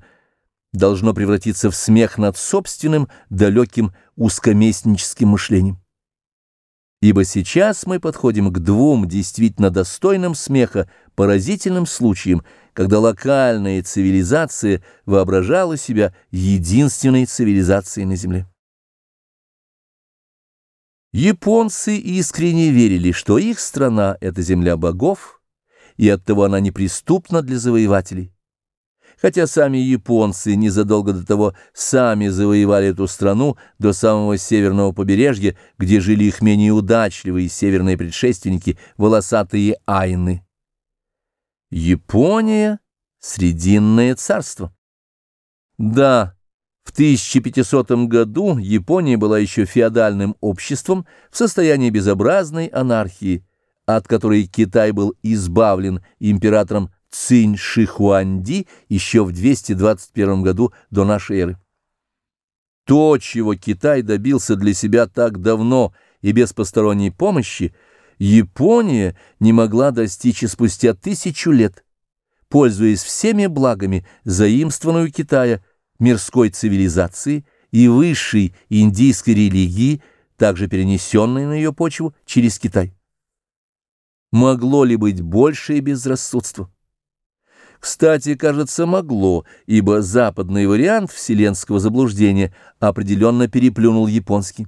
должно превратиться в смех над собственным далеким узкоместническим мышлением. Ибо сейчас мы подходим к двум действительно достойным смеха поразительным случаям, когда локальная цивилизация воображала себя единственной цивилизацией на Земле. Японцы искренне верили, что их страна — это земля богов, и оттого она неприступна для завоевателей хотя сами японцы незадолго до того сами завоевали эту страну до самого северного побережья, где жили их менее удачливые северные предшественники, волосатые айны. Япония — Срединное царство. Да, в 1500 году Япония была еще феодальным обществом в состоянии безобразной анархии, от которой Китай был избавлен императором Цинь Шихуанди еще в 221 году до нашей эры. То, чего Китай добился для себя так давно и без посторонней помощи, Япония не могла достичь и спустя тысячу лет, пользуясь всеми благами заимствованную Китая мирской цивилизации и высшей индийской религии, также перенесенной на ее почву через Китай. Могло ли быть большее безрассудство? Кстати, кажется, могло, ибо западный вариант вселенского заблуждения определенно переплюнул японский.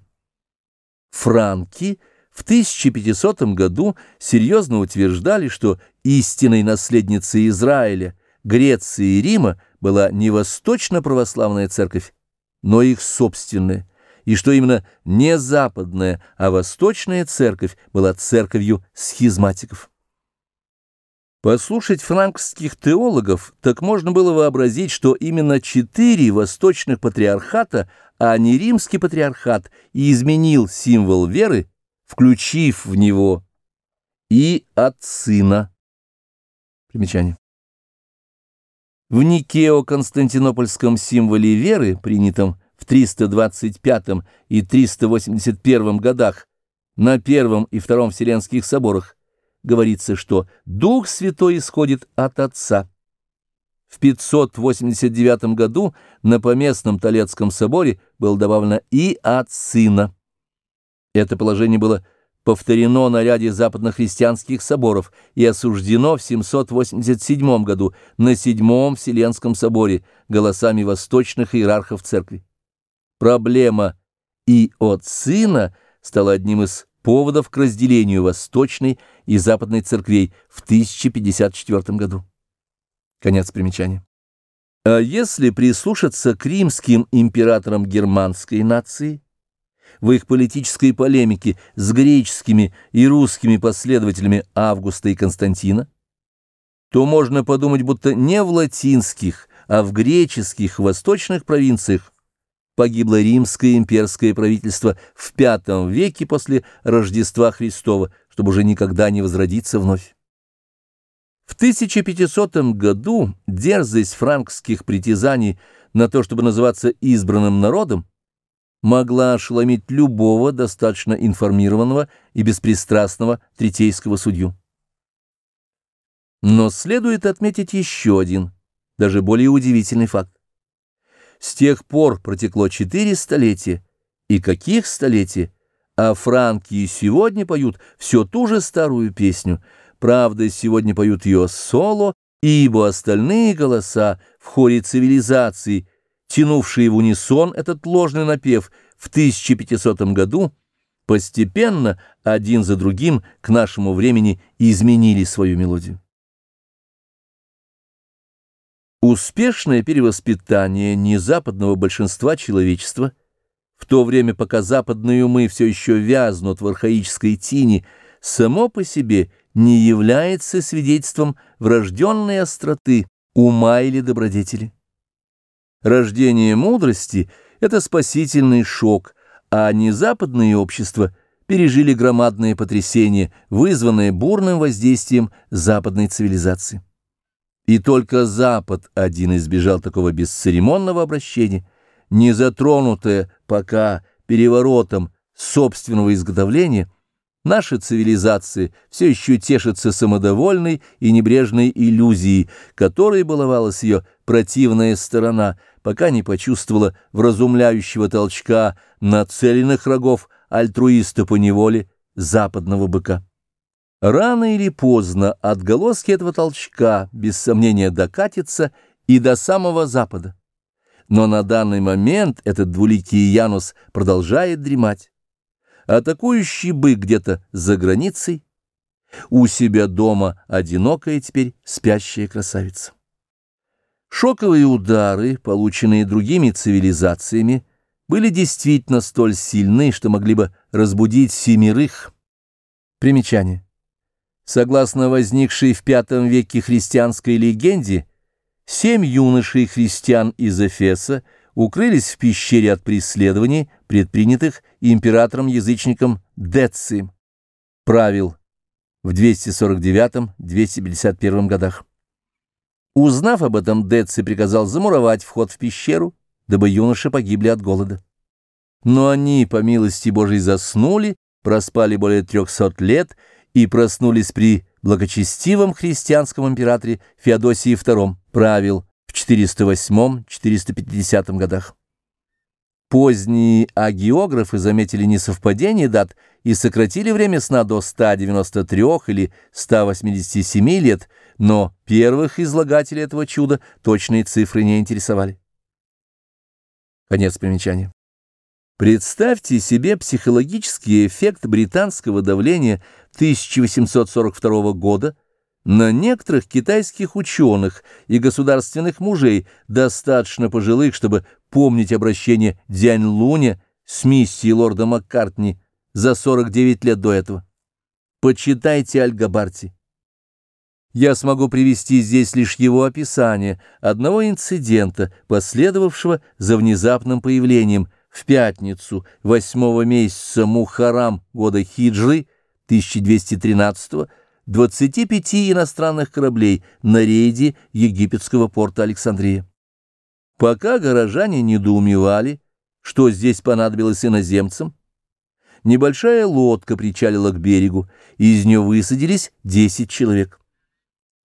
Франки в 1500 году серьезно утверждали, что истинной наследницей Израиля, Греции и Рима была не восточно-православная церковь, но их собственная, и что именно не западная, а восточная церковь была церковью схизматиков. Послушать франкских теологов, так можно было вообразить, что именно четыре восточных патриархата, а не римский патриархат, изменил символ веры, включив в него и от сына. Примечание. В Никео-Константинопольском символе веры, принятом в 325 и 381 годах на Первом и Втором Вселенских соборах, говорится, что Дух Святой исходит от Отца. В 589 году на Поместном Толецком соборе было добавлено и от Сына. Это положение было повторено на ряде западнохристианских соборов и осуждено в 787 году на Седьмом Вселенском соборе голосами восточных иерархов церкви. Проблема «и от Сына» стала одним из поводов к разделению Восточной и Западной церквей в 1054 году. Конец примечания. А если прислушаться к римским императорам германской нации, в их политической полемике с греческими и русскими последователями Августа и Константина, то можно подумать, будто не в латинских, а в греческих восточных провинциях погибло римское имперское правительство в V веке после Рождества Христова, чтобы уже никогда не возродиться вновь. В 1500 году дерзость франкских притязаний на то, чтобы называться избранным народом, могла ошеломить любого достаточно информированного и беспристрастного третейского судью. Но следует отметить еще один, даже более удивительный факт. С тех пор протекло четыре столетия. И каких столетий? А франки и сегодня поют все ту же старую песню. Правда, сегодня поют ее соло, ибо остальные голоса в хоре цивилизации, тянувшие в унисон этот ложный напев в 1500 году, постепенно, один за другим, к нашему времени изменили свою мелодию. Успешное перевоспитание незападного большинства человечества, в то время пока западные умы все еще вязнут в архаической тени, само по себе не является свидетельством врожденной остроты ума или добродетели. Рождение мудрости — это спасительный шок, а незападные общества пережили громадное потрясение, вызванное бурным воздействием западной цивилизации. И только Запад один избежал такого бесцеремонного обращения, не затронутое пока переворотом собственного изготовления, наша цивилизация все еще тешится самодовольной и небрежной иллюзией, которой баловалась ее противная сторона, пока не почувствовала вразумляющего толчка нацеленных рогов альтруиста по неволе западного быка. Рано или поздно отголоски этого толчка, без сомнения, докатятся и до самого запада. Но на данный момент этот двуликий Янус продолжает дремать. Атакующий бык где-то за границей, у себя дома одинокая теперь спящая красавица. Шоковые удары, полученные другими цивилизациями, были действительно столь сильны, что могли бы разбудить семерых. Примечание. Согласно возникшей в V веке христианской легенде, семь юношей христиан из Эфеса укрылись в пещере от преследований, предпринятых императором-язычником Децием. Правил в 249-251 годах. Узнав об этом, Деци приказал замуровать вход в пещеру, дабы юноши погибли от голода. Но они, по милости Божией, заснули, проспали более трехсот лет и проснулись при благочестивом христианском императоре Феодосии II, правил в 408-450 годах. Поздние агиографы заметили несовпадение дат и сократили время сна до 193 или 187 лет, но первых излагателей этого чуда точные цифры не интересовали. Конец примечания. Представьте себе психологический эффект британского давления 1842 года на некоторых китайских ученых и государственных мужей, достаточно пожилых, чтобы помнить обращение Дзянь Луня с миссией лорда Маккартни за 49 лет до этого. Почитайте Альгабарти. Я смогу привести здесь лишь его описание одного инцидента, последовавшего за внезапным появлением в пятницу восьмого месяца Мухарам года Хиджры 1213 25 иностранных кораблей на рейде египетского порта Александрия. Пока горожане недоумевали, что здесь понадобилось иноземцам, небольшая лодка причалила к берегу, и из нее высадились 10 человек.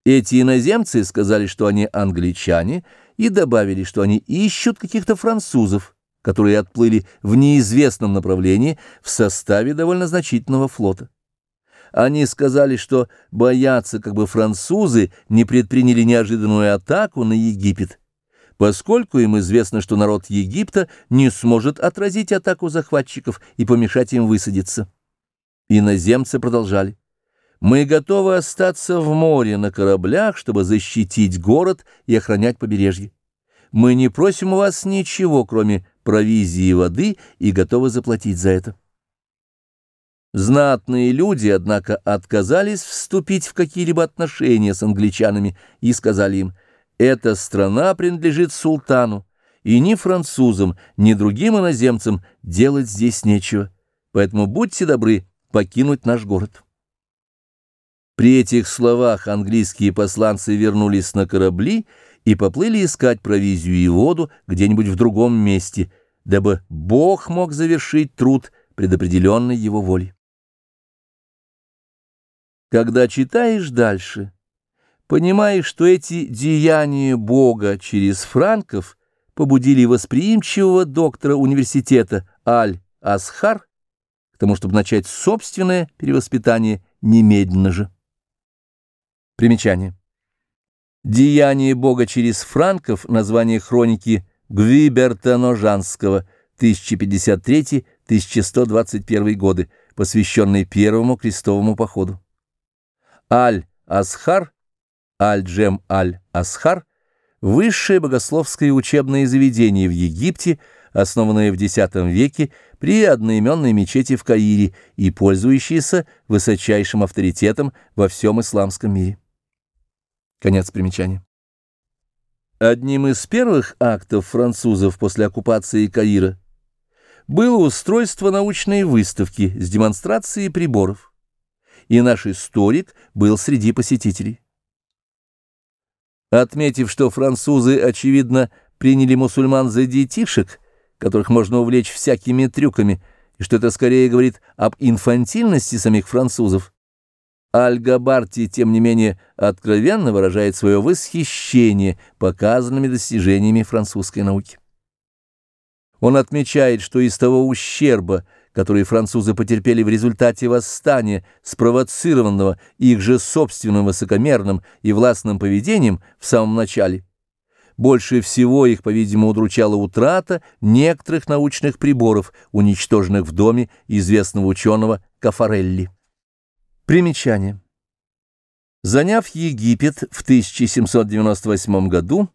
Эти иноземцы сказали, что они англичане, и добавили, что они ищут каких-то французов, которые отплыли в неизвестном направлении в составе довольно значительного флота. Они сказали, что боятся, как бы французы не предприняли неожиданную атаку на Египет, поскольку им известно, что народ Египта не сможет отразить атаку захватчиков и помешать им высадиться. Иноземцы продолжали. Мы готовы остаться в море на кораблях, чтобы защитить город и охранять побережье. Мы не просим у вас ничего, кроме провизии и воды, и готовы заплатить за это. Знатные люди, однако, отказались вступить в какие-либо отношения с англичанами и сказали им, «Эта страна принадлежит султану, и ни французам, ни другим иноземцам делать здесь нечего, поэтому будьте добры покинуть наш город». При этих словах английские посланцы вернулись на корабли и поплыли искать провизию и воду где-нибудь в другом месте, дабы Бог мог завершить труд предопределенной его волей. Когда читаешь дальше, понимаешь, что эти деяния Бога через франков побудили восприимчивого доктора университета Аль-Асхар к тому, чтобы начать собственное перевоспитание немедленно же. Примечание. «Деяние Бога через франков» — название хроники Гвиберта Ножанского, 1053-1121 годы, посвященной Первому крестовому походу. Аль-Асхар, Аль-Джем Аль-Асхар — высшее богословское учебное заведение в Египте, основанное в X веке при одноименной мечети в Каире и пользующееся высочайшим авторитетом во всем исламском мире. Конец примечания. Одним из первых актов французов после оккупации Каира было устройство научной выставки с демонстрацией приборов, и наш историк был среди посетителей. Отметив, что французы, очевидно, приняли мусульман за детишек, которых можно увлечь всякими трюками, и что это скорее говорит об инфантильности самих французов, Аль-Габарти, тем не менее, откровенно выражает свое восхищение показанными достижениями французской науки. Он отмечает, что из того ущерба, который французы потерпели в результате восстания, спровоцированного их же собственным высокомерным и властным поведением в самом начале, больше всего их, по-видимому, удручала утрата некоторых научных приборов, уничтоженных в доме известного ученого Кафарелли. Примечание. Заняв Египет в 1798 году,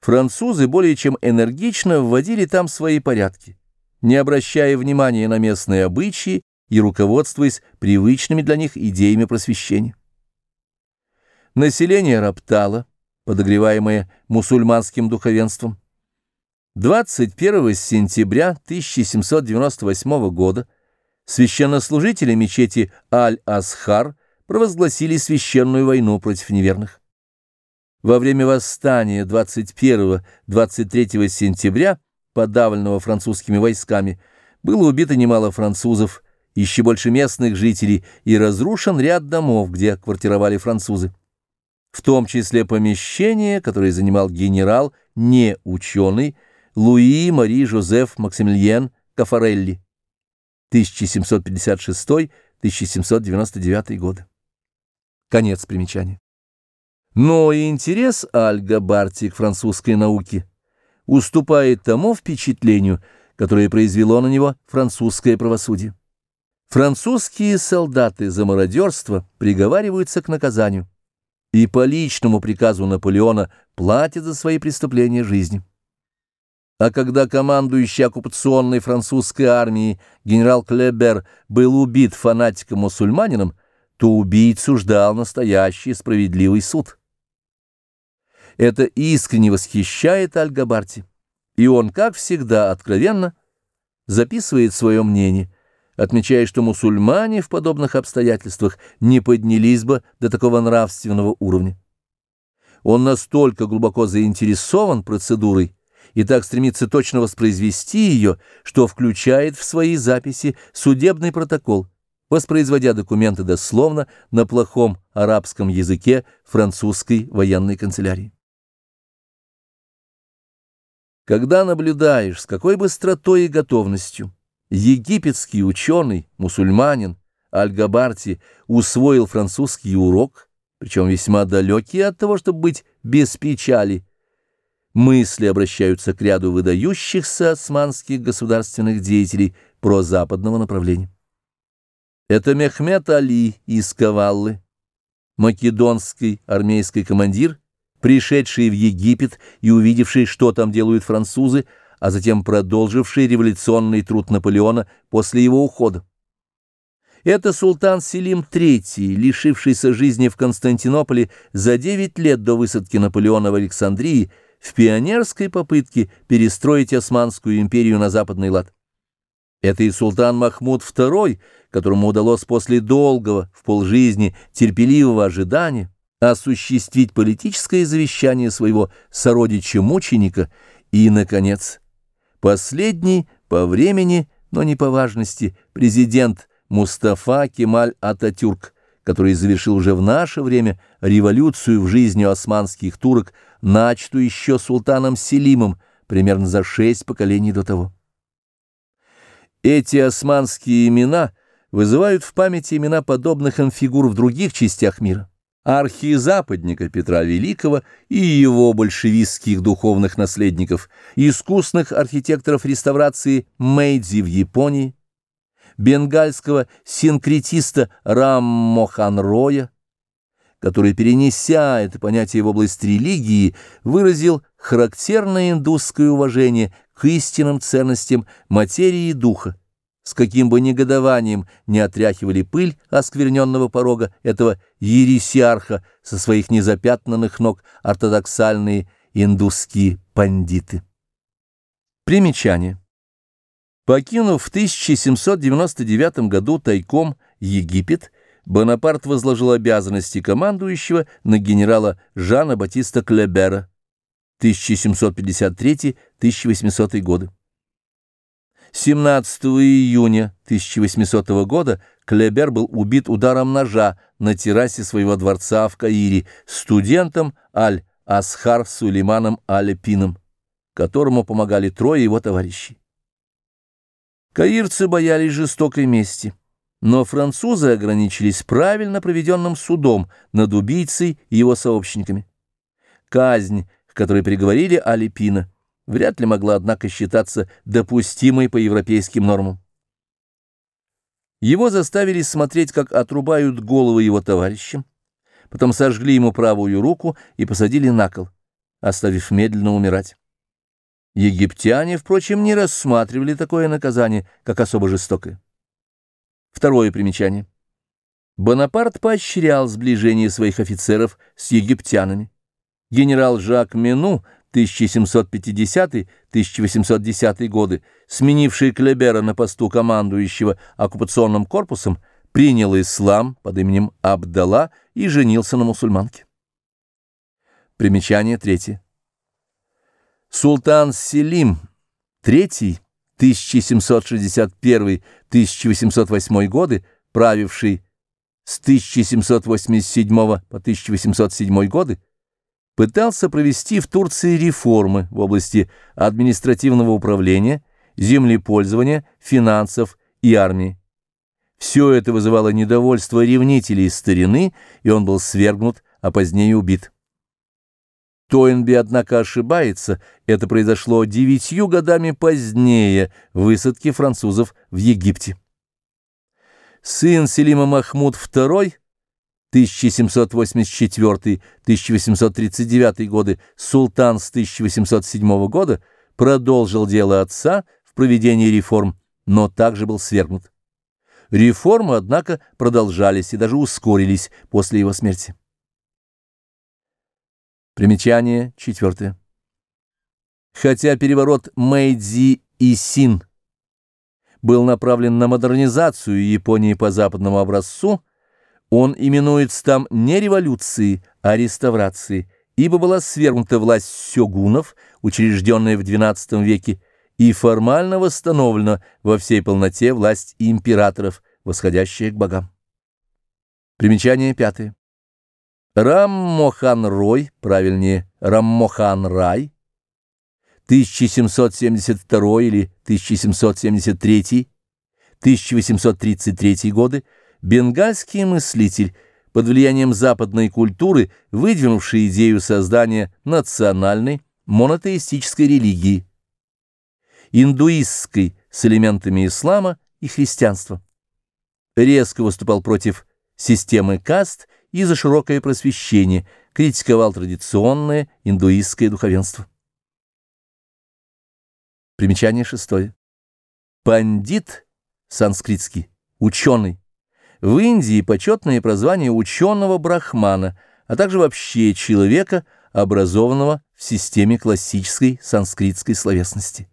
французы более чем энергично вводили там свои порядки, не обращая внимания на местные обычаи и руководствуясь привычными для них идеями просвещения. Население роптало, подогреваемое мусульманским духовенством. 21 сентября 1798 года священнослужители мечети Аль-Асхар провозгласили священную войну против неверных. Во время восстания 21-23 сентября, подавленного французскими войсками, было убито немало французов, еще больше местных жителей, и разрушен ряд домов, где квартировали французы. В том числе помещение, которое занимал генерал, не ученый, Луи Мари Жозеф Максимилиен Кафарелли. 1756-1799 годы. Конец примечания. Но интерес Альга Барти к французской науке уступает тому впечатлению, которое произвело на него французское правосудие. Французские солдаты за мародерство приговариваются к наказанию и по личному приказу Наполеона платят за свои преступления жизнью. А когда командующий оккупационной французской армией генерал Клебер был убит фанатиком-мусульманином, то убийцу ждал настоящий справедливый суд. Это искренне восхищает Аль-Габарти, и он, как всегда, откровенно записывает свое мнение, отмечая, что мусульмане в подобных обстоятельствах не поднялись бы до такого нравственного уровня. Он настолько глубоко заинтересован процедурой, и так стремится точно воспроизвести ее, что включает в свои записи судебный протокол, воспроизводя документы дословно на плохом арабском языке французской военной канцелярии. Когда наблюдаешь, с какой быстротой и готовностью египетский ученый, мусульманин, Аль-Габарти усвоил французский урок, причем весьма далекий от того, чтобы быть без печали, мысли обращаются к ряду выдающихся османских государственных деятелей прозападного направления. Это Мехмед Али из Каваллы, македонский армейский командир, пришедший в Египет и увидевший, что там делают французы, а затем продолживший революционный труд Наполеона после его ухода. Это султан Селим III, лишившийся жизни в Константинополе за 9 лет до высадки Наполеона в Александрии, в пионерской попытке перестроить Османскую империю на западный лад. Это и султан Махмуд II, которому удалось после долгого, в полжизни, терпеливого ожидания осуществить политическое завещание своего сородича-мученика и, наконец, последний по времени, но не по важности, президент Мустафа Кемаль Ататюрк, который завершил уже в наше время революцию в жизни османских турок, начатую еще султаном Селимом примерно за шесть поколений до того. Эти османские имена вызывают в памяти имена подобных им фигур в других частях мира. Архизападника Петра Великого и его большевистских духовных наследников, искусных архитекторов реставрации Мэйдзи в Японии, бенгальского синкретиста Раммохан Роя, который, перенеся это понятие в область религии, выразил характерное индусское уважение к истинным ценностям материи и духа, с каким бы негодованием не отряхивали пыль оскверненного порога этого ересиарха со своих незапятнанных ног ортодоксальные индусские пандиты. Примечание. Покинув в 1799 году тайком Египет, Бонапарт возложил обязанности командующего на генерала Жана Батиста Клебера 1753-1800 годы. 17 июня 1800 года Клебер был убит ударом ножа на террасе своего дворца в Каире студентом Аль-Асхар Сулейманом Аль-Пином, которому помогали трое его товарищей. Каирцы боялись жестокой мести, но французы ограничились правильно проведенным судом над убийцей и его сообщниками. Казнь, к которой приговорили Алипина, вряд ли могла, однако, считаться допустимой по европейским нормам. Его заставили смотреть, как отрубают головы его товарищам, потом сожгли ему правую руку и посадили на кол, оставив медленно умирать. Египтяне, впрочем, не рассматривали такое наказание, как особо жестокое. Второе примечание. Бонапарт поощрял сближение своих офицеров с египтянами. Генерал Жак Мену 1750-1810 годы, сменивший Клебера на посту командующего оккупационным корпусом, принял ислам под именем Абдалла и женился на мусульманке. Примечание третье. Султан Селим III, 1761-1808 годы, правивший с 1787 по 1807 годы, пытался провести в Турции реформы в области административного управления, землепользования, финансов и армии. Все это вызывало недовольство ревнителей старины, и он был свергнут, а позднее убит. Тойнби, однако, ошибается, это произошло девятью годами позднее высадки французов в Египте. Сын Селима Махмуд II, 1784-1839 годы, султан с 1807 года, продолжил дело отца в проведении реформ, но также был свергнут. Реформы, однако, продолжались и даже ускорились после его смерти. Примечание четвертое. Хотя переворот Мэйдзи и Син был направлен на модернизацию Японии по западному образцу, он именуется там не революцией, а реставрацией, ибо была свергнута власть сёгунов, учрежденная в XII веке, и формально восстановлена во всей полноте власть императоров, восходящая к богам. Примечание пятое. Раммохан Рой, правильнее Раммохан Рай, 1772 или 1773, 1833 годы, бенгальский мыслитель, под влиянием западной культуры, выдвинувший идею создания национальной монотеистической религии, индуистской с элементами ислама и христианства. Резко выступал против системы каст и за широкое просвещение, критиковал традиционное индуистское духовенство. Примечание шестое. Пандит, санскритский, ученый. В Индии почетное прозвание ученого брахмана, а также вообще человека, образованного в системе классической санскритской словесности.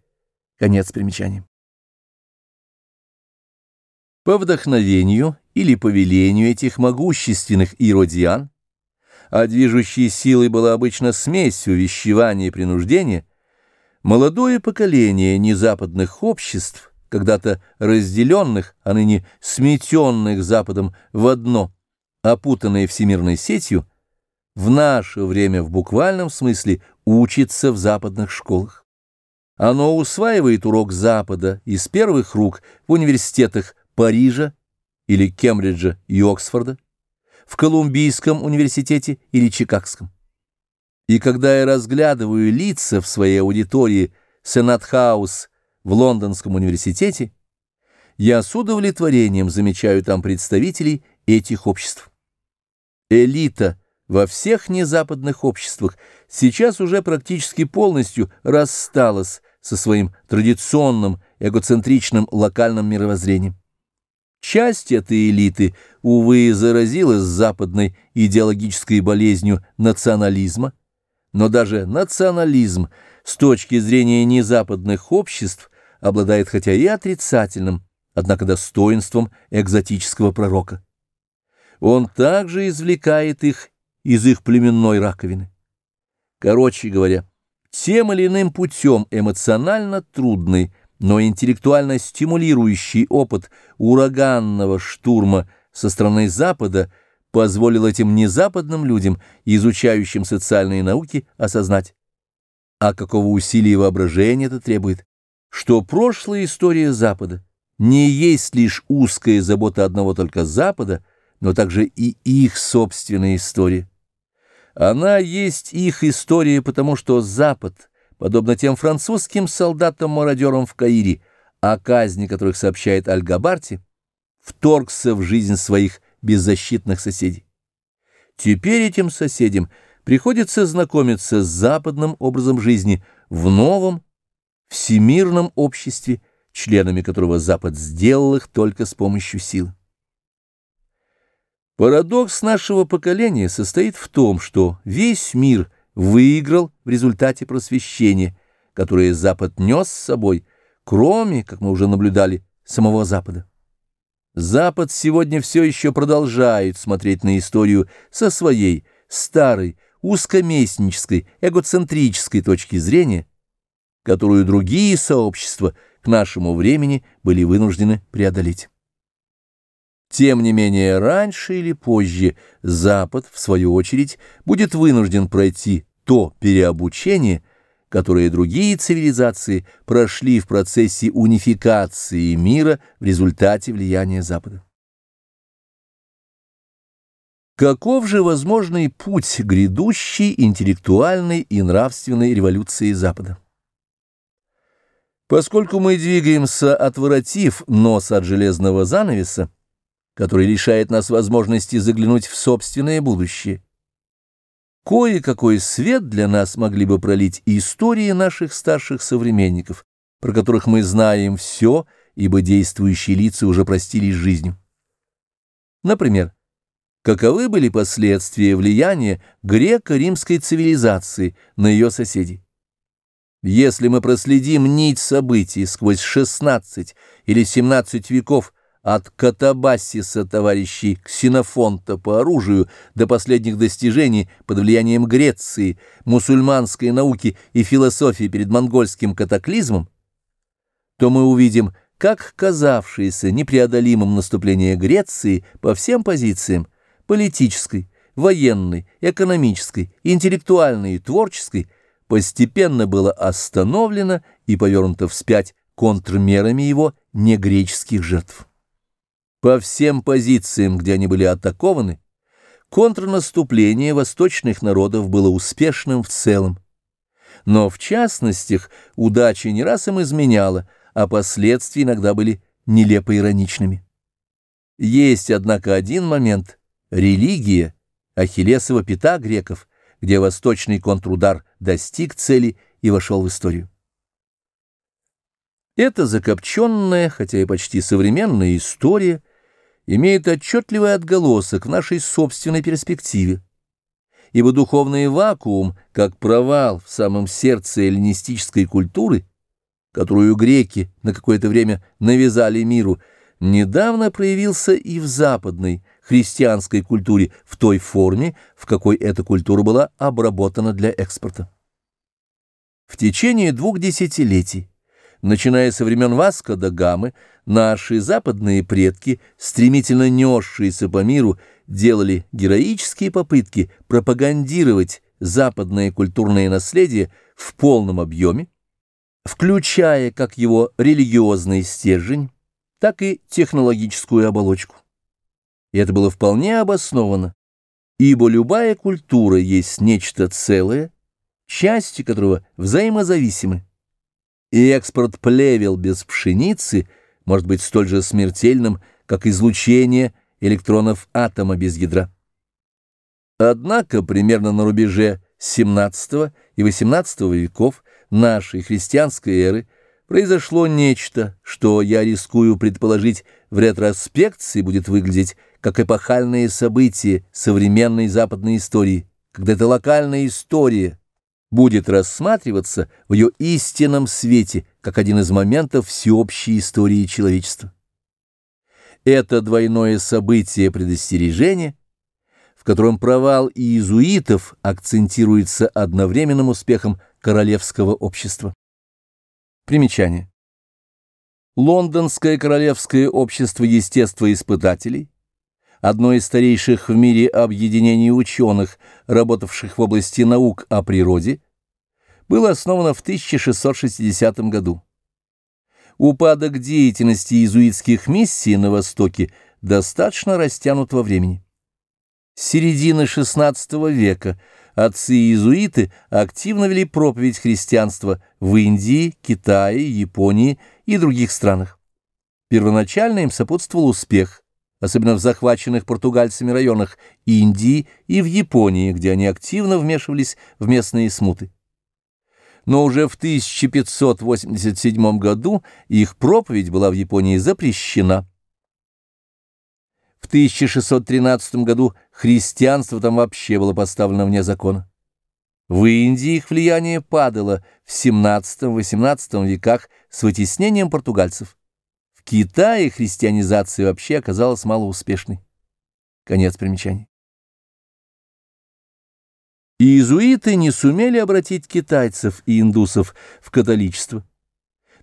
Конец примечания. По вдохновению или по велению этих могущественных иродиан, а движущей силой была обычно смесь увещевания и принуждения, молодое поколение незападных обществ, когда-то разделенных, а ныне сметенных Западом в одно, опутанное всемирной сетью, в наше время в буквальном смысле учится в западных школах. Оно усваивает урок Запада из первых рук в университетах Парижа или Кембриджа и Оксфорда, в Колумбийском университете или Чикагском. И когда я разглядываю лица в своей аудитории Сенат-хаус в Лондонском университете, я с удовлетворением замечаю там представителей этих обществ. Элита во всех незападных обществах сейчас уже практически полностью рассталась со своим традиционным эгоцентричным локальным мировоззрением. Часть этой элиты, увы, заразилась западной идеологической болезнью национализма, но даже национализм с точки зрения незападных обществ обладает хотя и отрицательным, однако достоинством экзотического пророка. Он также извлекает их из их племенной раковины. Короче говоря, тем или иным путем эмоционально трудный, но интеллектуально стимулирующий опыт ураганного штурма со стороны Запада позволил этим незападным людям, изучающим социальные науки, осознать, а какого усилия воображения это требует, что прошлая история Запада не есть лишь узкая забота одного только Запада, но также и их собственная история. Она есть их история, потому что Запад, подобно тем французским солдатам-мародерам в Каире, о казни которых сообщает Аль-Габарти, вторгся в жизнь своих беззащитных соседей. Теперь этим соседям приходится знакомиться с западным образом жизни в новом, всемирном обществе, членами которого Запад сделал их только с помощью силы. Парадокс нашего поколения состоит в том, что весь мир выиграл в результате просвещения, которое Запад нес с собой, кроме, как мы уже наблюдали, самого Запада. Запад сегодня все еще продолжает смотреть на историю со своей старой, узкоместнической, эгоцентрической точки зрения, которую другие сообщества к нашему времени были вынуждены преодолеть. Тем не менее, раньше или позже Запад, в свою очередь, будет вынужден пройти то переобучение, которое другие цивилизации прошли в процессе унификации мира в результате влияния Запада. Каков же возможный путь грядущей интеллектуальной и нравственной революции Запада? Поскольку мы двигаемся, отворотив нос от железного занавеса, который лишает нас возможности заглянуть в собственное будущее. Кое-какой свет для нас могли бы пролить истории наших старших современников, про которых мы знаем все, ибо действующие лица уже простились жизнью. Например, каковы были последствия влияния греко-римской цивилизации на ее соседей? Если мы проследим нить событий сквозь 16 или 17 веков, от Катабасиса товарищей Ксенофонта по оружию до последних достижений под влиянием Греции, мусульманской науки и философии перед монгольским катаклизмом, то мы увидим, как казавшееся непреодолимым наступление Греции по всем позициям – политической, военной, экономической, интеллектуальной и творческой – постепенно было остановлено и повернуто вспять контрмерами его негреческих жертв. По всем позициям, где они были атакованы, контрнаступление восточных народов было успешным в целом. Но в частностях удача не раз им изменяла, а последствия иногда были нелепо ироничными. Есть, однако, один момент — религия, Ахиллесова пята греков, где восточный контрудар достиг цели и вошел в историю. Это закопченная, хотя и почти современная история — имеет отчетливый отголосок в нашей собственной перспективе. Ибо духовный вакуум, как провал в самом сердце эллинистической культуры, которую греки на какое-то время навязали миру, недавно проявился и в западной христианской культуре в той форме, в какой эта культура была обработана для экспорта. В течение двух десятилетий Начиная со времен Васко да Гамы, наши западные предки, стремительно несшиеся по миру, делали героические попытки пропагандировать западное культурное наследие в полном объеме, включая как его религиозный стержень, так и технологическую оболочку. И это было вполне обосновано, ибо любая культура есть нечто целое, части которого взаимозависимы и экспорт плевел без пшеницы может быть столь же смертельным, как излучение электронов атома без ядра. Однако примерно на рубеже XVII и XVIII веков нашей христианской эры произошло нечто, что я рискую предположить в ретроспекции будет выглядеть как эпохальные события современной западной истории, когда это локальная история, будет рассматриваться в ее истинном свете, как один из моментов всеобщей истории человечества. Это двойное событие предостережения, в котором провал иезуитов акцентируется одновременным успехом королевского общества. Примечание. Лондонское королевское общество естествоиспытателей, одно из старейших в мире объединений ученых, работавших в области наук о природе, было основано в 1660 году. Упадок деятельности иезуитских миссий на Востоке достаточно растянут во времени. С середины XVI века отцы-иезуиты активно вели проповедь христианства в Индии, Китае, Японии и других странах. Первоначально им сопутствовал успех, особенно в захваченных португальцами районах Индии и в Японии, где они активно вмешивались в местные смуты но уже в 1587 году их проповедь была в Японии запрещена. В 1613 году христианство там вообще было поставлено вне закона. В Индии их влияние падало в XVII-XVIII веках с вытеснением португальцев. В Китае христианизация вообще оказалась малоуспешной. Конец примечаний. Иезуиты не сумели обратить китайцев и индусов в католичество,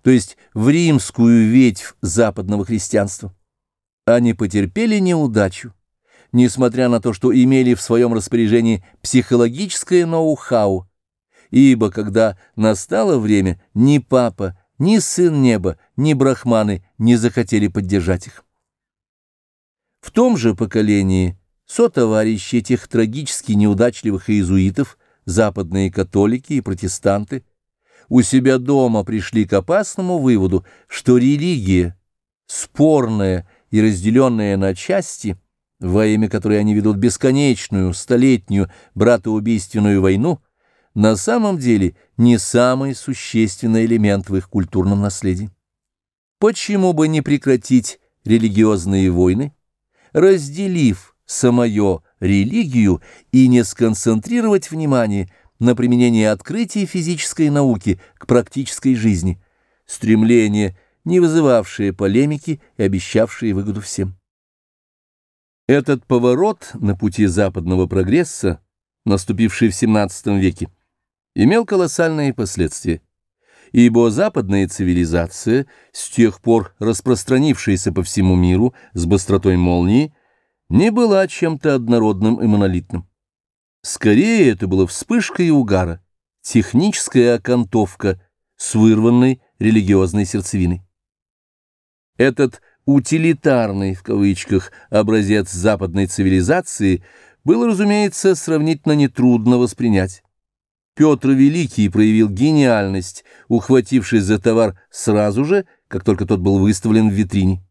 то есть в римскую ветвь западного христианства. Они потерпели неудачу, несмотря на то, что имели в своем распоряжении психологическое ноу-хау, ибо когда настало время, ни папа, ни сын неба, ни брахманы не захотели поддержать их. В том же поколении сотоварищи этих трагически неудачливых иезуитов, западные католики и протестанты, у себя дома пришли к опасному выводу, что религия, спорная и разделенная на части, во имя которой они ведут бесконечную, столетнюю братоубийственную войну, на самом деле не самый существенный элемент в их культурном наследии. Почему бы не прекратить религиозные войны, разделив самую религию и не сконцентрировать внимание на применении открытий физической науки к практической жизни, стремление, не вызывавшее полемики и обещавшее выгоду всем. Этот поворот на пути западного прогресса, наступивший в XVII веке, имел колоссальные последствия, ибо западная цивилизация, с тех пор распространившаяся по всему миру с быстротой молнии, не была чем-то однородным и монолитным. Скорее, это было вспышкой угара, техническая окантовка с вырванной религиозной сердцевиной. Этот «утилитарный» в кавычках образец западной цивилизации было, разумеется, сравнительно нетрудно воспринять. Петр Великий проявил гениальность, ухватившись за товар сразу же, как только тот был выставлен в витрине.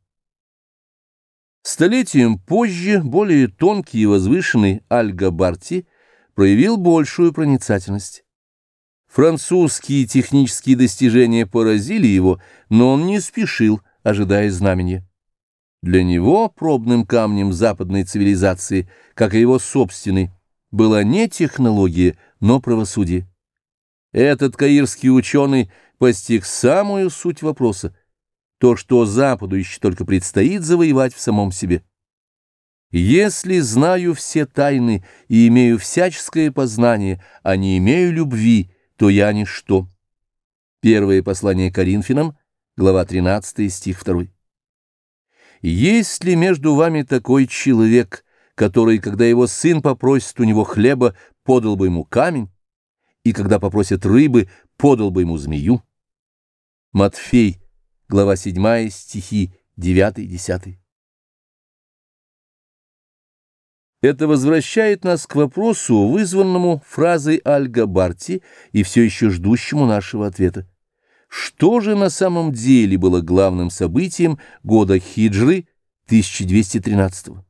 Столетием позже более тонкий и возвышенный Альгабарти проявил большую проницательность. Французские технические достижения поразили его, но он не спешил, ожидая знамения. Для него пробным камнем западной цивилизации, как и его собственной, была не технология, но правосудие. Этот каирский ученый постиг самую суть вопроса — то, что Западу еще только предстоит завоевать в самом себе. Если знаю все тайны и имею всяческое познание, а не имею любви, то я ничто. Первое послание Коринфянам, глава 13, стих 2. Есть ли между вами такой человек, который, когда его сын попросит у него хлеба, подал бы ему камень, и когда попросит рыбы, подал бы ему змею? Матфей глава 7, стихи 9-10. Это возвращает нас к вопросу, вызванному фразой Альга Барти и все еще ждущему нашего ответа. Что же на самом деле было главным событием года хиджры 1213 -го?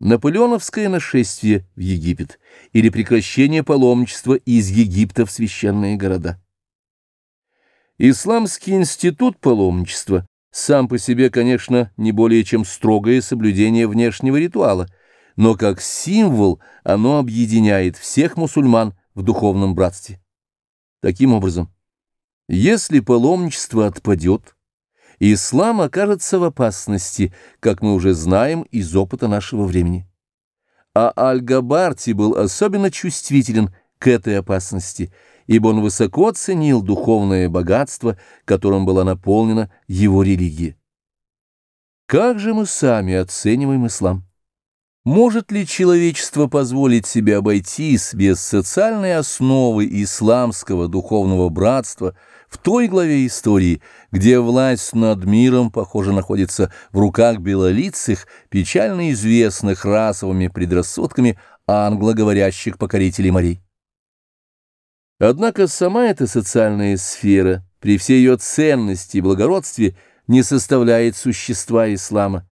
Наполеоновское нашествие в Египет или прекращение паломничества из Египта в священные города. Исламский институт паломничества сам по себе, конечно, не более чем строгое соблюдение внешнего ритуала, но как символ оно объединяет всех мусульман в духовном братстве. Таким образом, если паломничество отпадет, ислам окажется в опасности, как мы уже знаем из опыта нашего времени. А Аль-Габарти был особенно чувствителен к этой опасности, ибо он высоко ценил духовное богатство, которым была наполнена его религия. Как же мы сами оцениваем ислам? Может ли человечество позволить себе обойтись без социальной основы исламского духовного братства в той главе истории, где власть над миром, похоже, находится в руках белолицых, печально известных расовыми предрассудками англоговорящих покорителей морей? Однако сама эта социальная сфера, при всей ее ценности и благородстве, не составляет существа ислама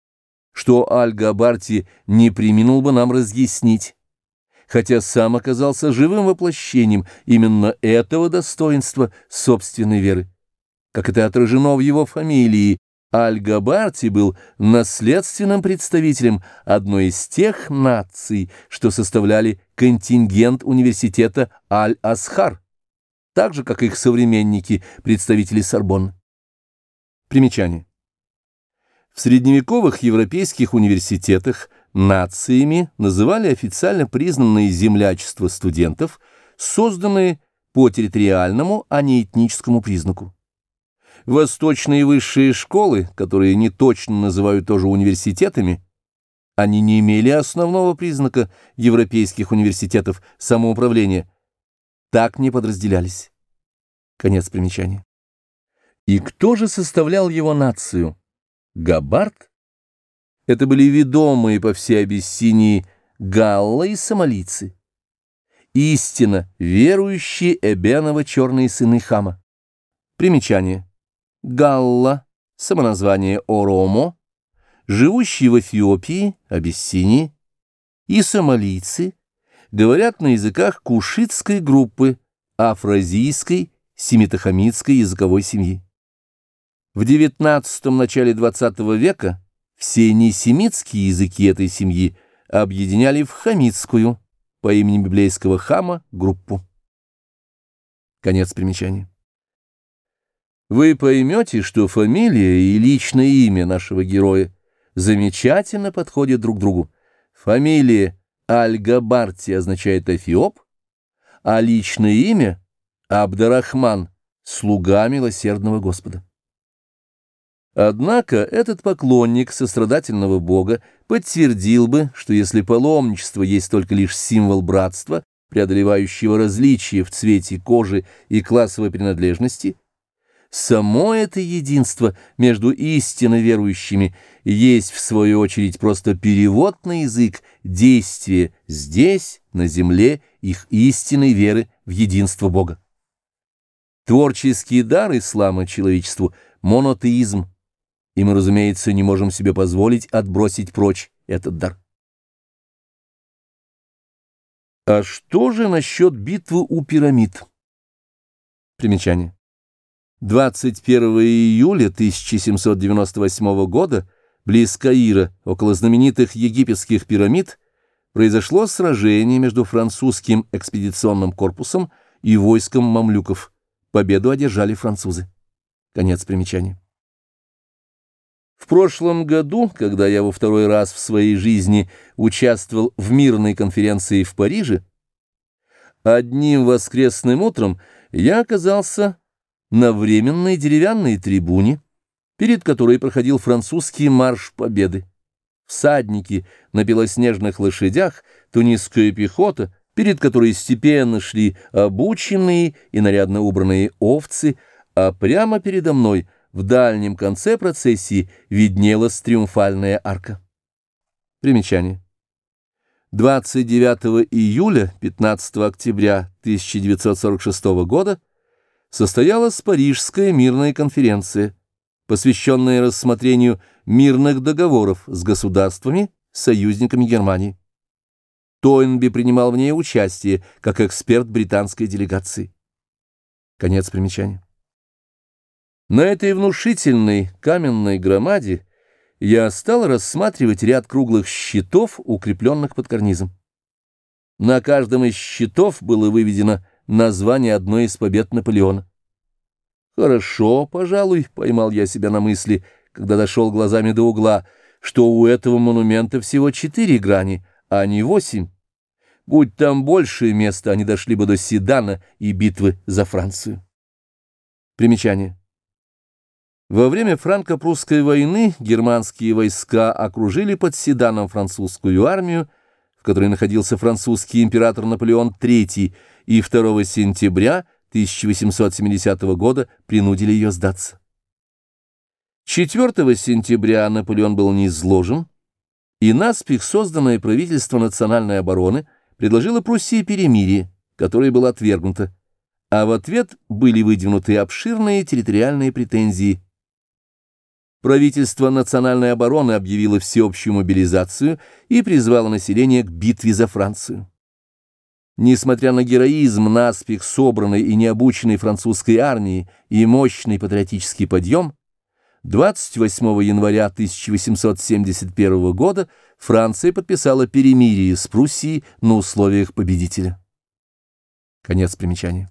что Аль-Габарти не приминул бы нам разъяснить, хотя сам оказался живым воплощением именно этого достоинства собственной веры. Как это отражено в его фамилии, Аль-Габарти был наследственным представителем одной из тех наций, что составляли контингент университета Аль-Асхар, так же, как их современники, представители Сорбонны. Примечание. В средневековых европейских университетах нациями называли официально признанные землячества студентов, созданные по территориальному, а не этническому признаку. Восточные высшие школы, которые не точно называют тоже университетами, они не имели основного признака европейских университетов самоуправления, так не подразделялись. Конец примечания. И кто же составлял его нацию? Габард? Это были ведомые по всей Абиссинии галла и сомалийцы. Истинно верующие Эбенова черные сыны Хама. Примечание. Галла, самоназвание Оромо, живущие в Эфиопии, Абиссинии, и сомалийцы говорят на языках кушитской группы, афразийской, семитохамитской языковой семьи. В XIX – начале XX века все несемитские языки этой семьи объединяли в хамитскую, по имени библейского Хама, группу. Конец примечания. Вы поймете, что фамилия и личное имя нашего героя замечательно подходят друг другу. Фамилия Аль-Габарти означает «Эфиоп», а личное имя – Абдарахман, слуга милосердного Господа. Однако этот поклонник сострадательного бога подтвердил бы, что если паломничество есть только лишь символ братства, преодолевающего различия в цвете кожи и классовой принадлежности, само это единство между истинно верующими есть, в свою очередь, просто перевод на язык действия здесь, на земле, их истинной веры в единство Бога. Творческий дар ислама человечеству – монотеизм, и мы, разумеется, не можем себе позволить отбросить прочь этот дар. А что же насчет битвы у пирамид? Примечание. 21 июля 1798 года близ Каира, около знаменитых египетских пирамид, произошло сражение между французским экспедиционным корпусом и войском мамлюков. Победу одержали французы. Конец примечания. В прошлом году, когда я во второй раз в своей жизни участвовал в мирной конференции в Париже, одним воскресным утром я оказался на временной деревянной трибуне, перед которой проходил французский марш победы. Всадники на белоснежных лошадях, тунисская пехота, перед которой степенно шли обученные и нарядно убранные овцы, а прямо передо мной — в дальнем конце процессии виднелась триумфальная арка. Примечание. 29 июля 15 октября 1946 года состоялась Парижская мирная конференция, посвященная рассмотрению мирных договоров с государствами, союзниками Германии. Тойнби принимал в ней участие как эксперт британской делегации. Конец примечания. На этой внушительной каменной громаде я стал рассматривать ряд круглых щитов, укрепленных под карнизом. На каждом из щитов было выведено название одной из побед Наполеона. Хорошо, пожалуй, поймал я себя на мысли, когда дошел глазами до угла, что у этого монумента всего четыре грани, а не восемь. Будь там большее место, они дошли бы до Седана и битвы за Францию. Примечание. Во время франко-прусской войны германские войска окружили под Седаном французскую армию, в которой находился французский император Наполеон III, и 2 сентября 1870 года принудили ее сдаться. 4 сентября Наполеон был низложен, и наспех созданное правительство национальной обороны предложило Пруссии перемирие, которое было отвергнуто, а в ответ были выдвинуты обширные территориальные претензии. Правительство национальной обороны объявило всеобщую мобилизацию и призвало население к битве за Францию. Несмотря на героизм наспех собранной и необученной французской армии и мощный патриотический подъем, 28 января 1871 года Франция подписала перемирие с Пруссией на условиях победителя. Конец примечания.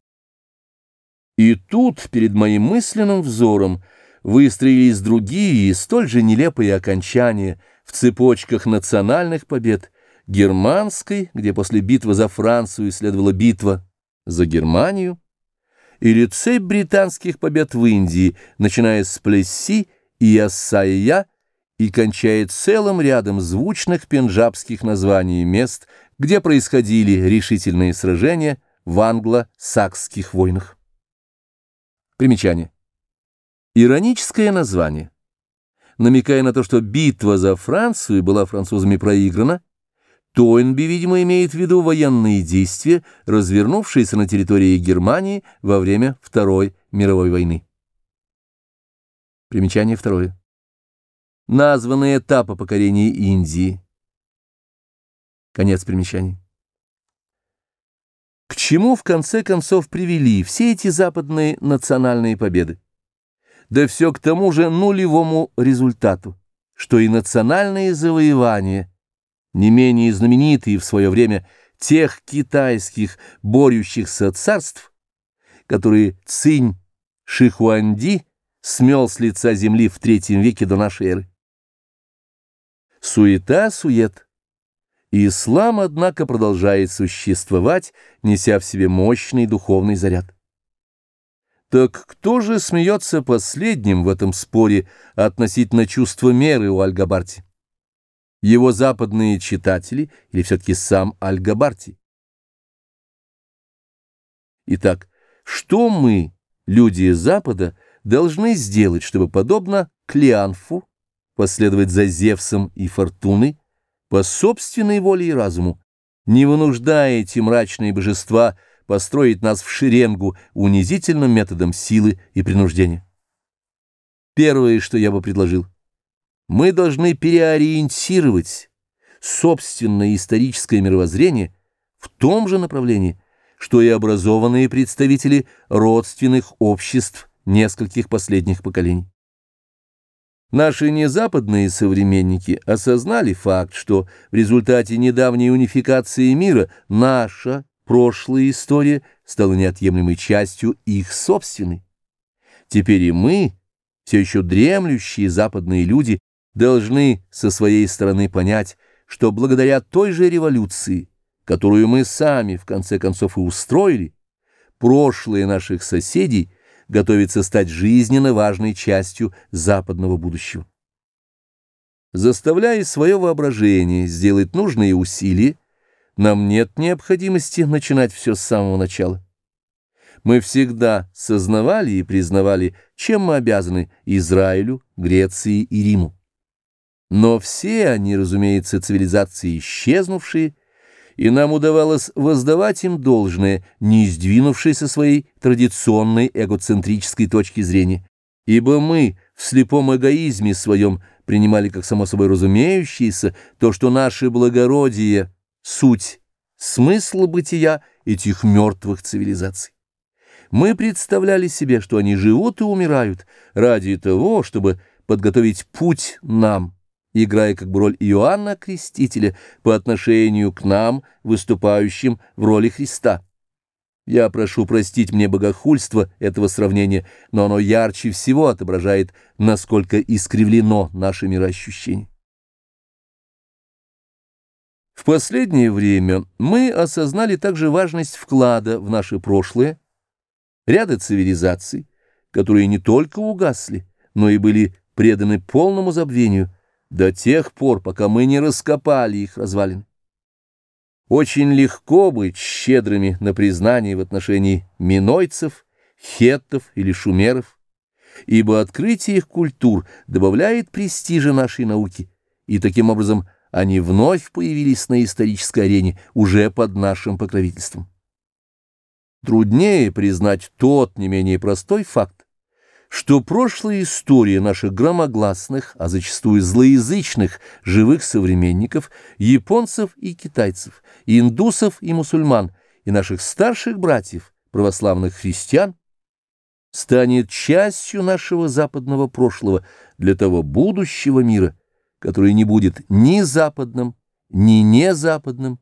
И тут перед моим мысленным взором выстроились другие, столь же нелепые окончания в цепочках национальных побед – германской, где после битвы за Францию следовала битва за Германию, или цепь британских побед в Индии, начиная с Плесси и Ассайя, и кончая целым рядом звучных пенджабских названий мест, где происходили решительные сражения в англо-сакских войнах. Примечание. Ироническое название. Намекая на то, что битва за Францию была французами проиграна, Тойнби, видимо, имеет в виду военные действия, развернувшиеся на территории Германии во время Второй мировой войны. Примечание второе. Названы этапы покорения Индии. Конец примечаний. К чему в конце концов привели все эти западные национальные победы? Да все к тому же нулевому результату, что и национальные завоевания – не менее знаменитые в свое время тех китайских борющихся царств, которые Цинь Шихуанди смел с лица земли в третьем веке до нашей эры. Суета-сует. Ислам, однако, продолжает существовать, неся в себе мощный духовный заряд. Так кто же смеется последним в этом споре относительно чувства меры у Альгабарти? его западные читатели или все-таки сам Аль-Габарти? Итак, что мы, люди Запада, должны сделать, чтобы, подобно Клеанфу, последовать за Зевсом и Фортуной, по собственной воле и разуму, не вынуждая эти мрачные божества построить нас в шеренгу унизительным методом силы и принуждения? Первое, что я бы предложил – мы должны переориентировать собственное историческое мировоззрение в том же направлении, что и образованные представители родственных обществ нескольких последних поколений. Наши незападные современники осознали факт, что в результате недавней унификации мира наша прошлая история стала неотъемлемой частью их собственной. Теперь и мы, все еще дремлющие западные люди, должны со своей стороны понять, что благодаря той же революции, которую мы сами в конце концов и устроили, прошлое наших соседей готовится стать жизненно важной частью западного будущего. Заставляя свое воображение сделать нужные усилия, нам нет необходимости начинать все с самого начала. Мы всегда сознавали и признавали, чем мы обязаны Израилю, Греции и Риму. Но все они, разумеется, цивилизации исчезнувшие, и нам удавалось воздавать им должное, не сдвинувшись со своей традиционной эгоцентрической точки зрения, ибо мы в слепом эгоизме своем принимали как само собой разумеющееся то, что наше благородие — суть, смысл бытия этих мертвых цивилизаций. Мы представляли себе, что они живут и умирают ради того, чтобы подготовить путь нам — играя как бы роль Иоанна Крестителя по отношению к нам, выступающим в роли Христа. Я прошу простить мне богохульство этого сравнения, но оно ярче всего отображает, насколько искривлено наше мироощущение. В последнее время мы осознали также важность вклада в наше прошлое, ряда цивилизаций, которые не только угасли, но и были преданы полному забвению до тех пор, пока мы не раскопали их развалины. Очень легко быть щедрыми на признание в отношении минойцев, хеттов или шумеров, ибо открытие их культур добавляет престижа нашей науки, и таким образом они вновь появились на исторической арене уже под нашим покровительством. Труднее признать тот не менее простой факт, что прошлая история наших громогласных, а зачастую злоязычных живых современников, японцев и китайцев, индусов и мусульман, и наших старших братьев, православных христиан, станет частью нашего западного прошлого для того будущего мира, который не будет ни западным, ни незападным,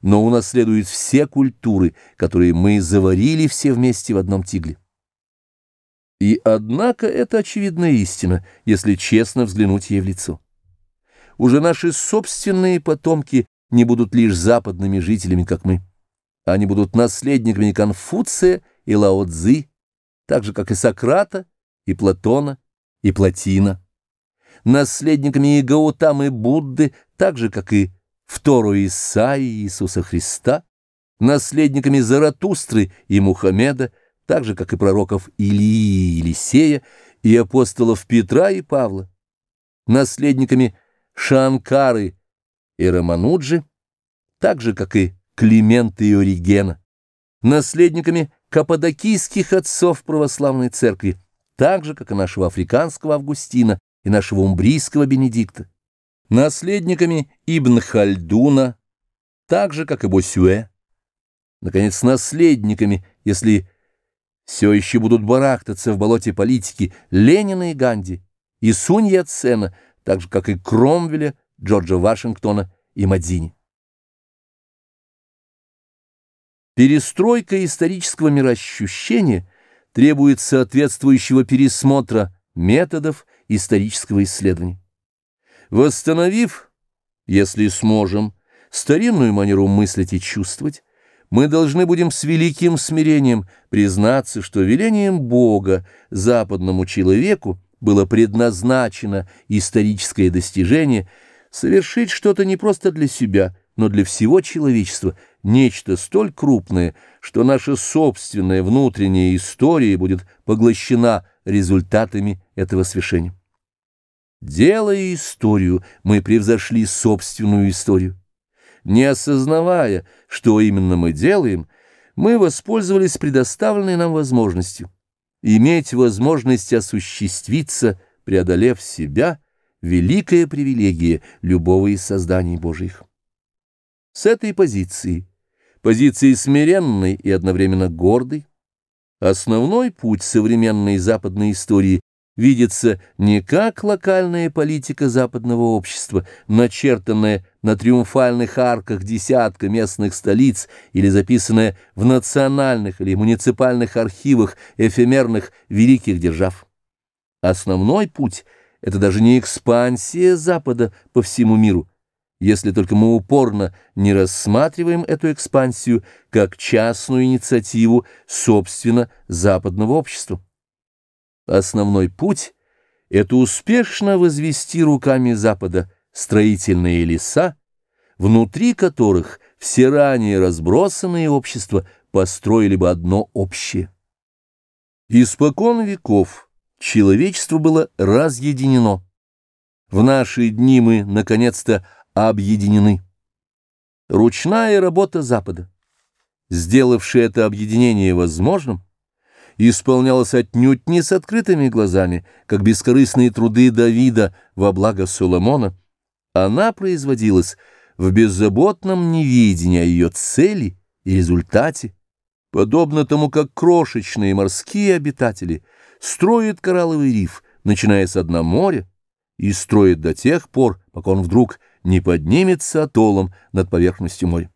но унаследует все культуры, которые мы заварили все вместе в одном тигле. И однако это очевидная истина, если честно взглянуть ей в лицо. Уже наши собственные потомки не будут лишь западными жителями, как мы. Они будут наследниками Конфуция и Лао Цзы, так же, как и Сократа, и Платона, и Платина. Наследниками и Гаутамы Будды, так же, как и Втору Исаии Иисуса Христа, наследниками Заратустры и Мухаммеда, так же, как и пророков Илии и Елисея, и апостолов Петра и Павла, наследниками Шанкары и Рамануджи, так же, как и Климента и Оригена, наследниками каппадокийских отцов православной церкви, так же, как и нашего африканского Августина и нашего умбрийского Бенедикта, наследниками Ибн Хальдуна, так же, как и Босюэ, наконец, наследниками, если все еще будут барахтаться в болоте политики Ленина и Ганди, и Сунь Яцена, так же, как и Кромвеля, Джорджа Вашингтона и Мадзини. Перестройка исторического мироощущения требует соответствующего пересмотра методов исторического исследования. Восстановив, если сможем, старинную манеру мыслить и чувствовать, мы должны будем с великим смирением признаться, что велением Бога западному человеку было предназначено историческое достижение совершить что-то не просто для себя, но для всего человечества, нечто столь крупное, что наша собственная внутренняя история будет поглощена результатами этого свершения. Делая историю, мы превзошли собственную историю. Не осознавая, что именно мы делаем, мы воспользовались предоставленной нам возможностью. Иметь возможность осуществиться, преодолев себя, великая привилегия любого из созданий Божьих. С этой позиции, позиции смиренной и одновременно гордой, основной путь современной западной истории видится не как локальная политика западного общества, начертанная на триумфальных арках десятка местных столиц или записанная в национальных или муниципальных архивах эфемерных великих держав. Основной путь — это даже не экспансия Запада по всему миру, если только мы упорно не рассматриваем эту экспансию как частную инициативу, собственно, западного общества. Основной путь — это успешно возвести руками Запада строительные леса, внутри которых все ранее разбросанные общества построили бы одно общее. Испокон веков человечество было разъединено. В наши дни мы, наконец-то, объединены. Ручная работа Запада, сделавшая это объединение возможным, исполнялась отнюдь не с открытыми глазами, как бескорыстные труды Давида во благо Соломона, она производилась в беззаботном невидении о ее цели и результате, подобно тому, как крошечные морские обитатели строят коралловый риф, начиная с дна моря, и строят до тех пор, пока он вдруг не поднимется атоллом над поверхностью моря.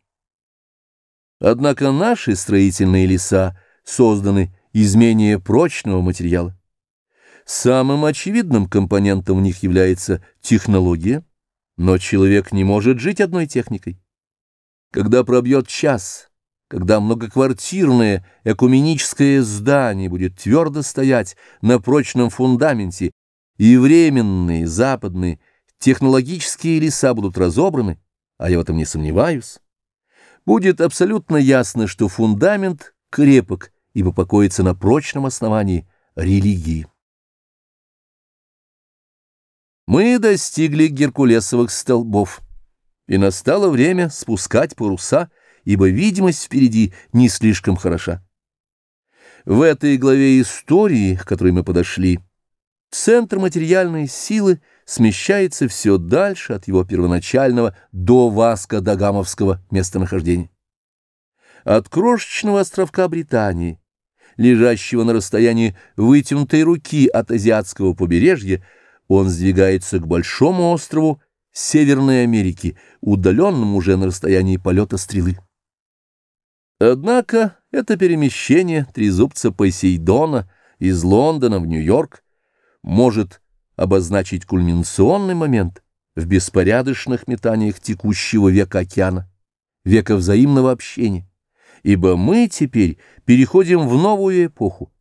Однако наши строительные леса созданы из менее прочного материала. Самым очевидным компонентом в них является технология, но человек не может жить одной техникой. Когда пробьет час, когда многоквартирное экуменическое здание будет твердо стоять на прочном фундаменте, и временные западные технологические леса будут разобраны, а я в этом не сомневаюсь, будет абсолютно ясно, что фундамент крепок, ибо покоится на прочном основании религии. Мы достигли геркулесовых столбов, и настало время спускать паруса, ибо видимость впереди не слишком хороша. В этой главе истории, к которой мы подошли, центр материальной силы смещается все дальше от его первоначального до Васко-Дагамовского местонахождения. От крошечного островка Британии, лежащего на расстоянии вытянутой руки от азиатского побережья, он сдвигается к большому острову Северной Америки, удаленному уже на расстоянии полета стрелы. Однако это перемещение трезубца Посейдона из Лондона в Нью-Йорк может обозначить кульминационный момент в беспорядочных метаниях текущего века океана, века взаимного общения, ибо мы теперь переходим в новую эпоху,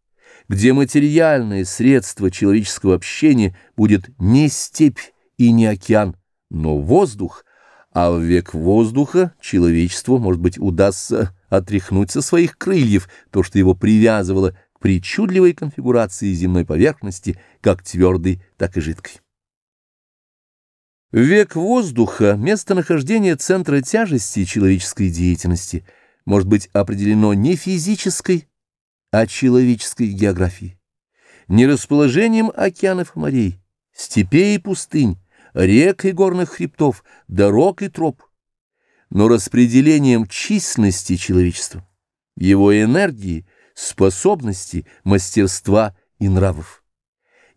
где материальное средство человеческого общения будет не степь и не океан, но воздух, а в век воздуха человечеству, может быть, удастся отряхнуть со своих крыльев то, что его привязывало причудливой конфигурации земной поверхности, как твердой, так и жидкой. Век воздуха, местонахождение центра тяжести человеческой деятельности, может быть определено не физической, а человеческой географией, не расположением океанов и морей, степей и пустынь, рек и горных хребтов, дорог и троп, но распределением численности человечества, его энергии, способностей, мастерства и нравов.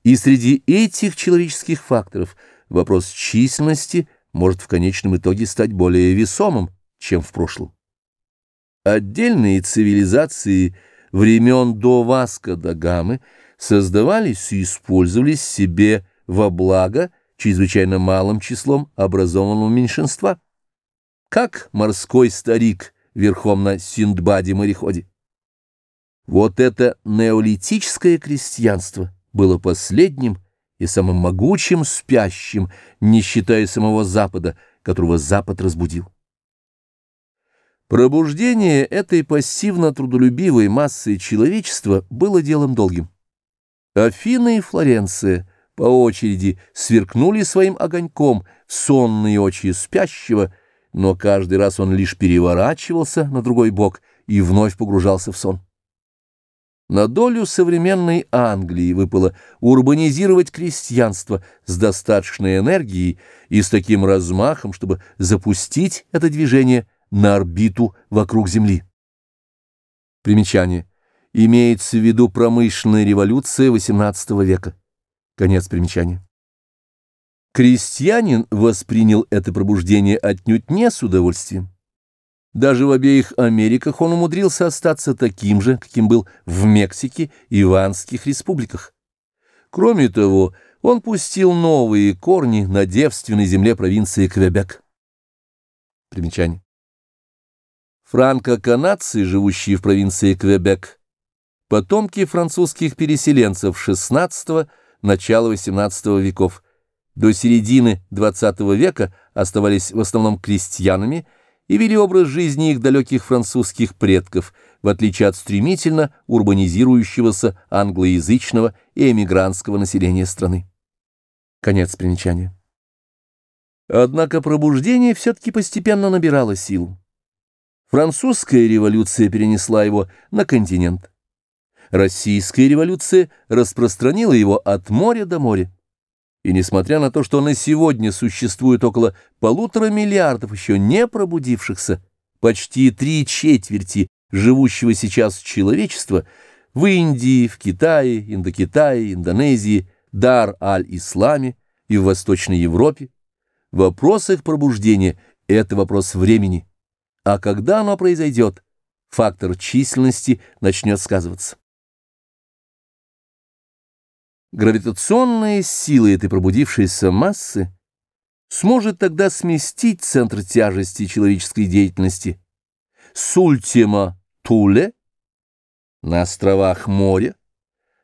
И среди этих человеческих факторов вопрос численности может в конечном итоге стать более весомым, чем в прошлом. Отдельные цивилизации времен до Васка до Гамы создавались и использовались себе во благо чрезвычайно малым числом образованного меньшинства, как морской старик верхом на Синдбаде-мореходе. Вот это неолитическое крестьянство было последним и самым могучим спящим, не считая самого Запада, которого Запад разбудил. Пробуждение этой пассивно-трудолюбивой массы человечества было делом долгим. Афины и Флоренция по очереди сверкнули своим огоньком в сонные очи спящего, но каждый раз он лишь переворачивался на другой бок и вновь погружался в сон. На долю современной Англии выпало урбанизировать крестьянство с достаточной энергией и с таким размахом, чтобы запустить это движение на орбиту вокруг Земли. Примечание. Имеется в виду промышленная революция XVIII века. Конец примечания. Крестьянин воспринял это пробуждение отнюдь не с удовольствием. Даже в обеих Америках он умудрился остаться таким же, каким был в Мексике и Иванских республиках. Кроме того, он пустил новые корни на девственной земле провинции Квебек. Примечание. Франко-канадцы, живущие в провинции Квебек, потомки французских переселенцев XVI – начала XVIII веков, до середины XX века оставались в основном крестьянами – и вели образ жизни их далеких французских предков, в отличие от стремительно урбанизирующегося англоязычного и эмигрантского населения страны. Конец примечания. Однако пробуждение все-таки постепенно набирало силу. Французская революция перенесла его на континент. Российская революция распространила его от моря до моря. И несмотря на то, что на сегодня существует около полутора миллиардов еще не пробудившихся, почти три четверти живущего сейчас человечества, в Индии, в Китае, Индокитае, Индонезии, Дар-аль-Исламе и в Восточной Европе, вопрос их пробуждения – это вопрос времени. А когда оно произойдет, фактор численности начнет сказываться. Гравитационная сила этой пробудившейся массы сможет тогда сместить центр тяжести человеческой деятельности с Ультима Туле на островах моря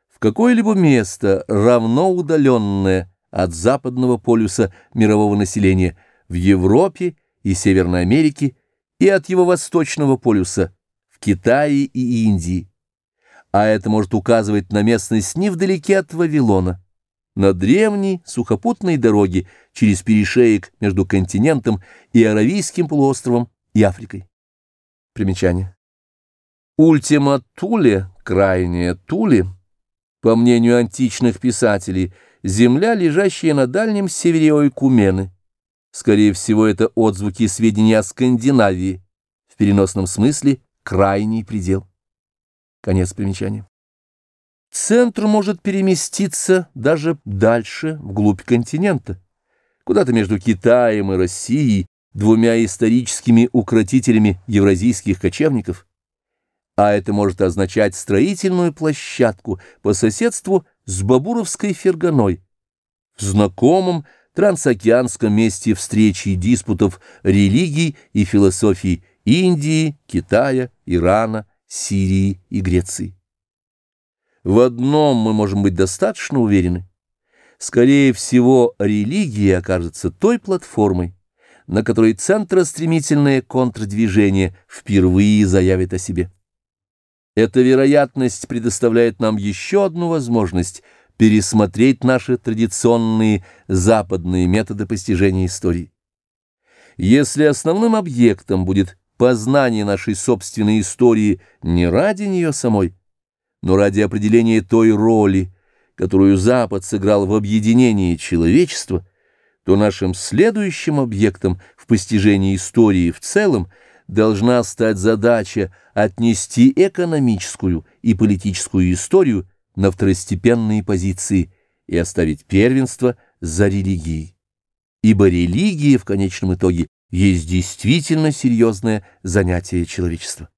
в какое-либо место, равно удаленное от западного полюса мирового населения в Европе и Северной Америке и от его восточного полюса в Китае и Индии. А это может указывать на местность невдалеке от Вавилона, на древней сухопутной дороге через перешеек между континентом и Аравийским полуостровом и Африкой. Примечание. Ультима Туле, крайняя Туле, по мнению античных писателей, земля, лежащая на дальнем севере Ойкумены. Скорее всего, это отзвуки сведений о Скандинавии, в переносном смысле крайний предел. Конец примечания. Центр может переместиться даже дальше, вглубь континента, куда-то между Китаем и Россией, двумя историческими укротителями евразийских кочевников, а это может означать строительную площадку по соседству с Бабуровской Ферганой, в знакомом трансокеанском месте встречи и диспутов религий и философии Индии, Китая, Ирана, Сирии и Греции. В одном мы можем быть достаточно уверены. Скорее всего, религия окажется той платформой, на которой центростремительное контрдвижение впервые заявит о себе. Эта вероятность предоставляет нам еще одну возможность пересмотреть наши традиционные западные методы постижения истории. Если основным объектом будет познание нашей собственной истории не ради нее самой, но ради определения той роли, которую Запад сыграл в объединении человечества, то нашим следующим объектом в постижении истории в целом должна стать задача отнести экономическую и политическую историю на второстепенные позиции и оставить первенство за религией. Ибо религия в конечном итоге есть действительно серьезное занятие человечества.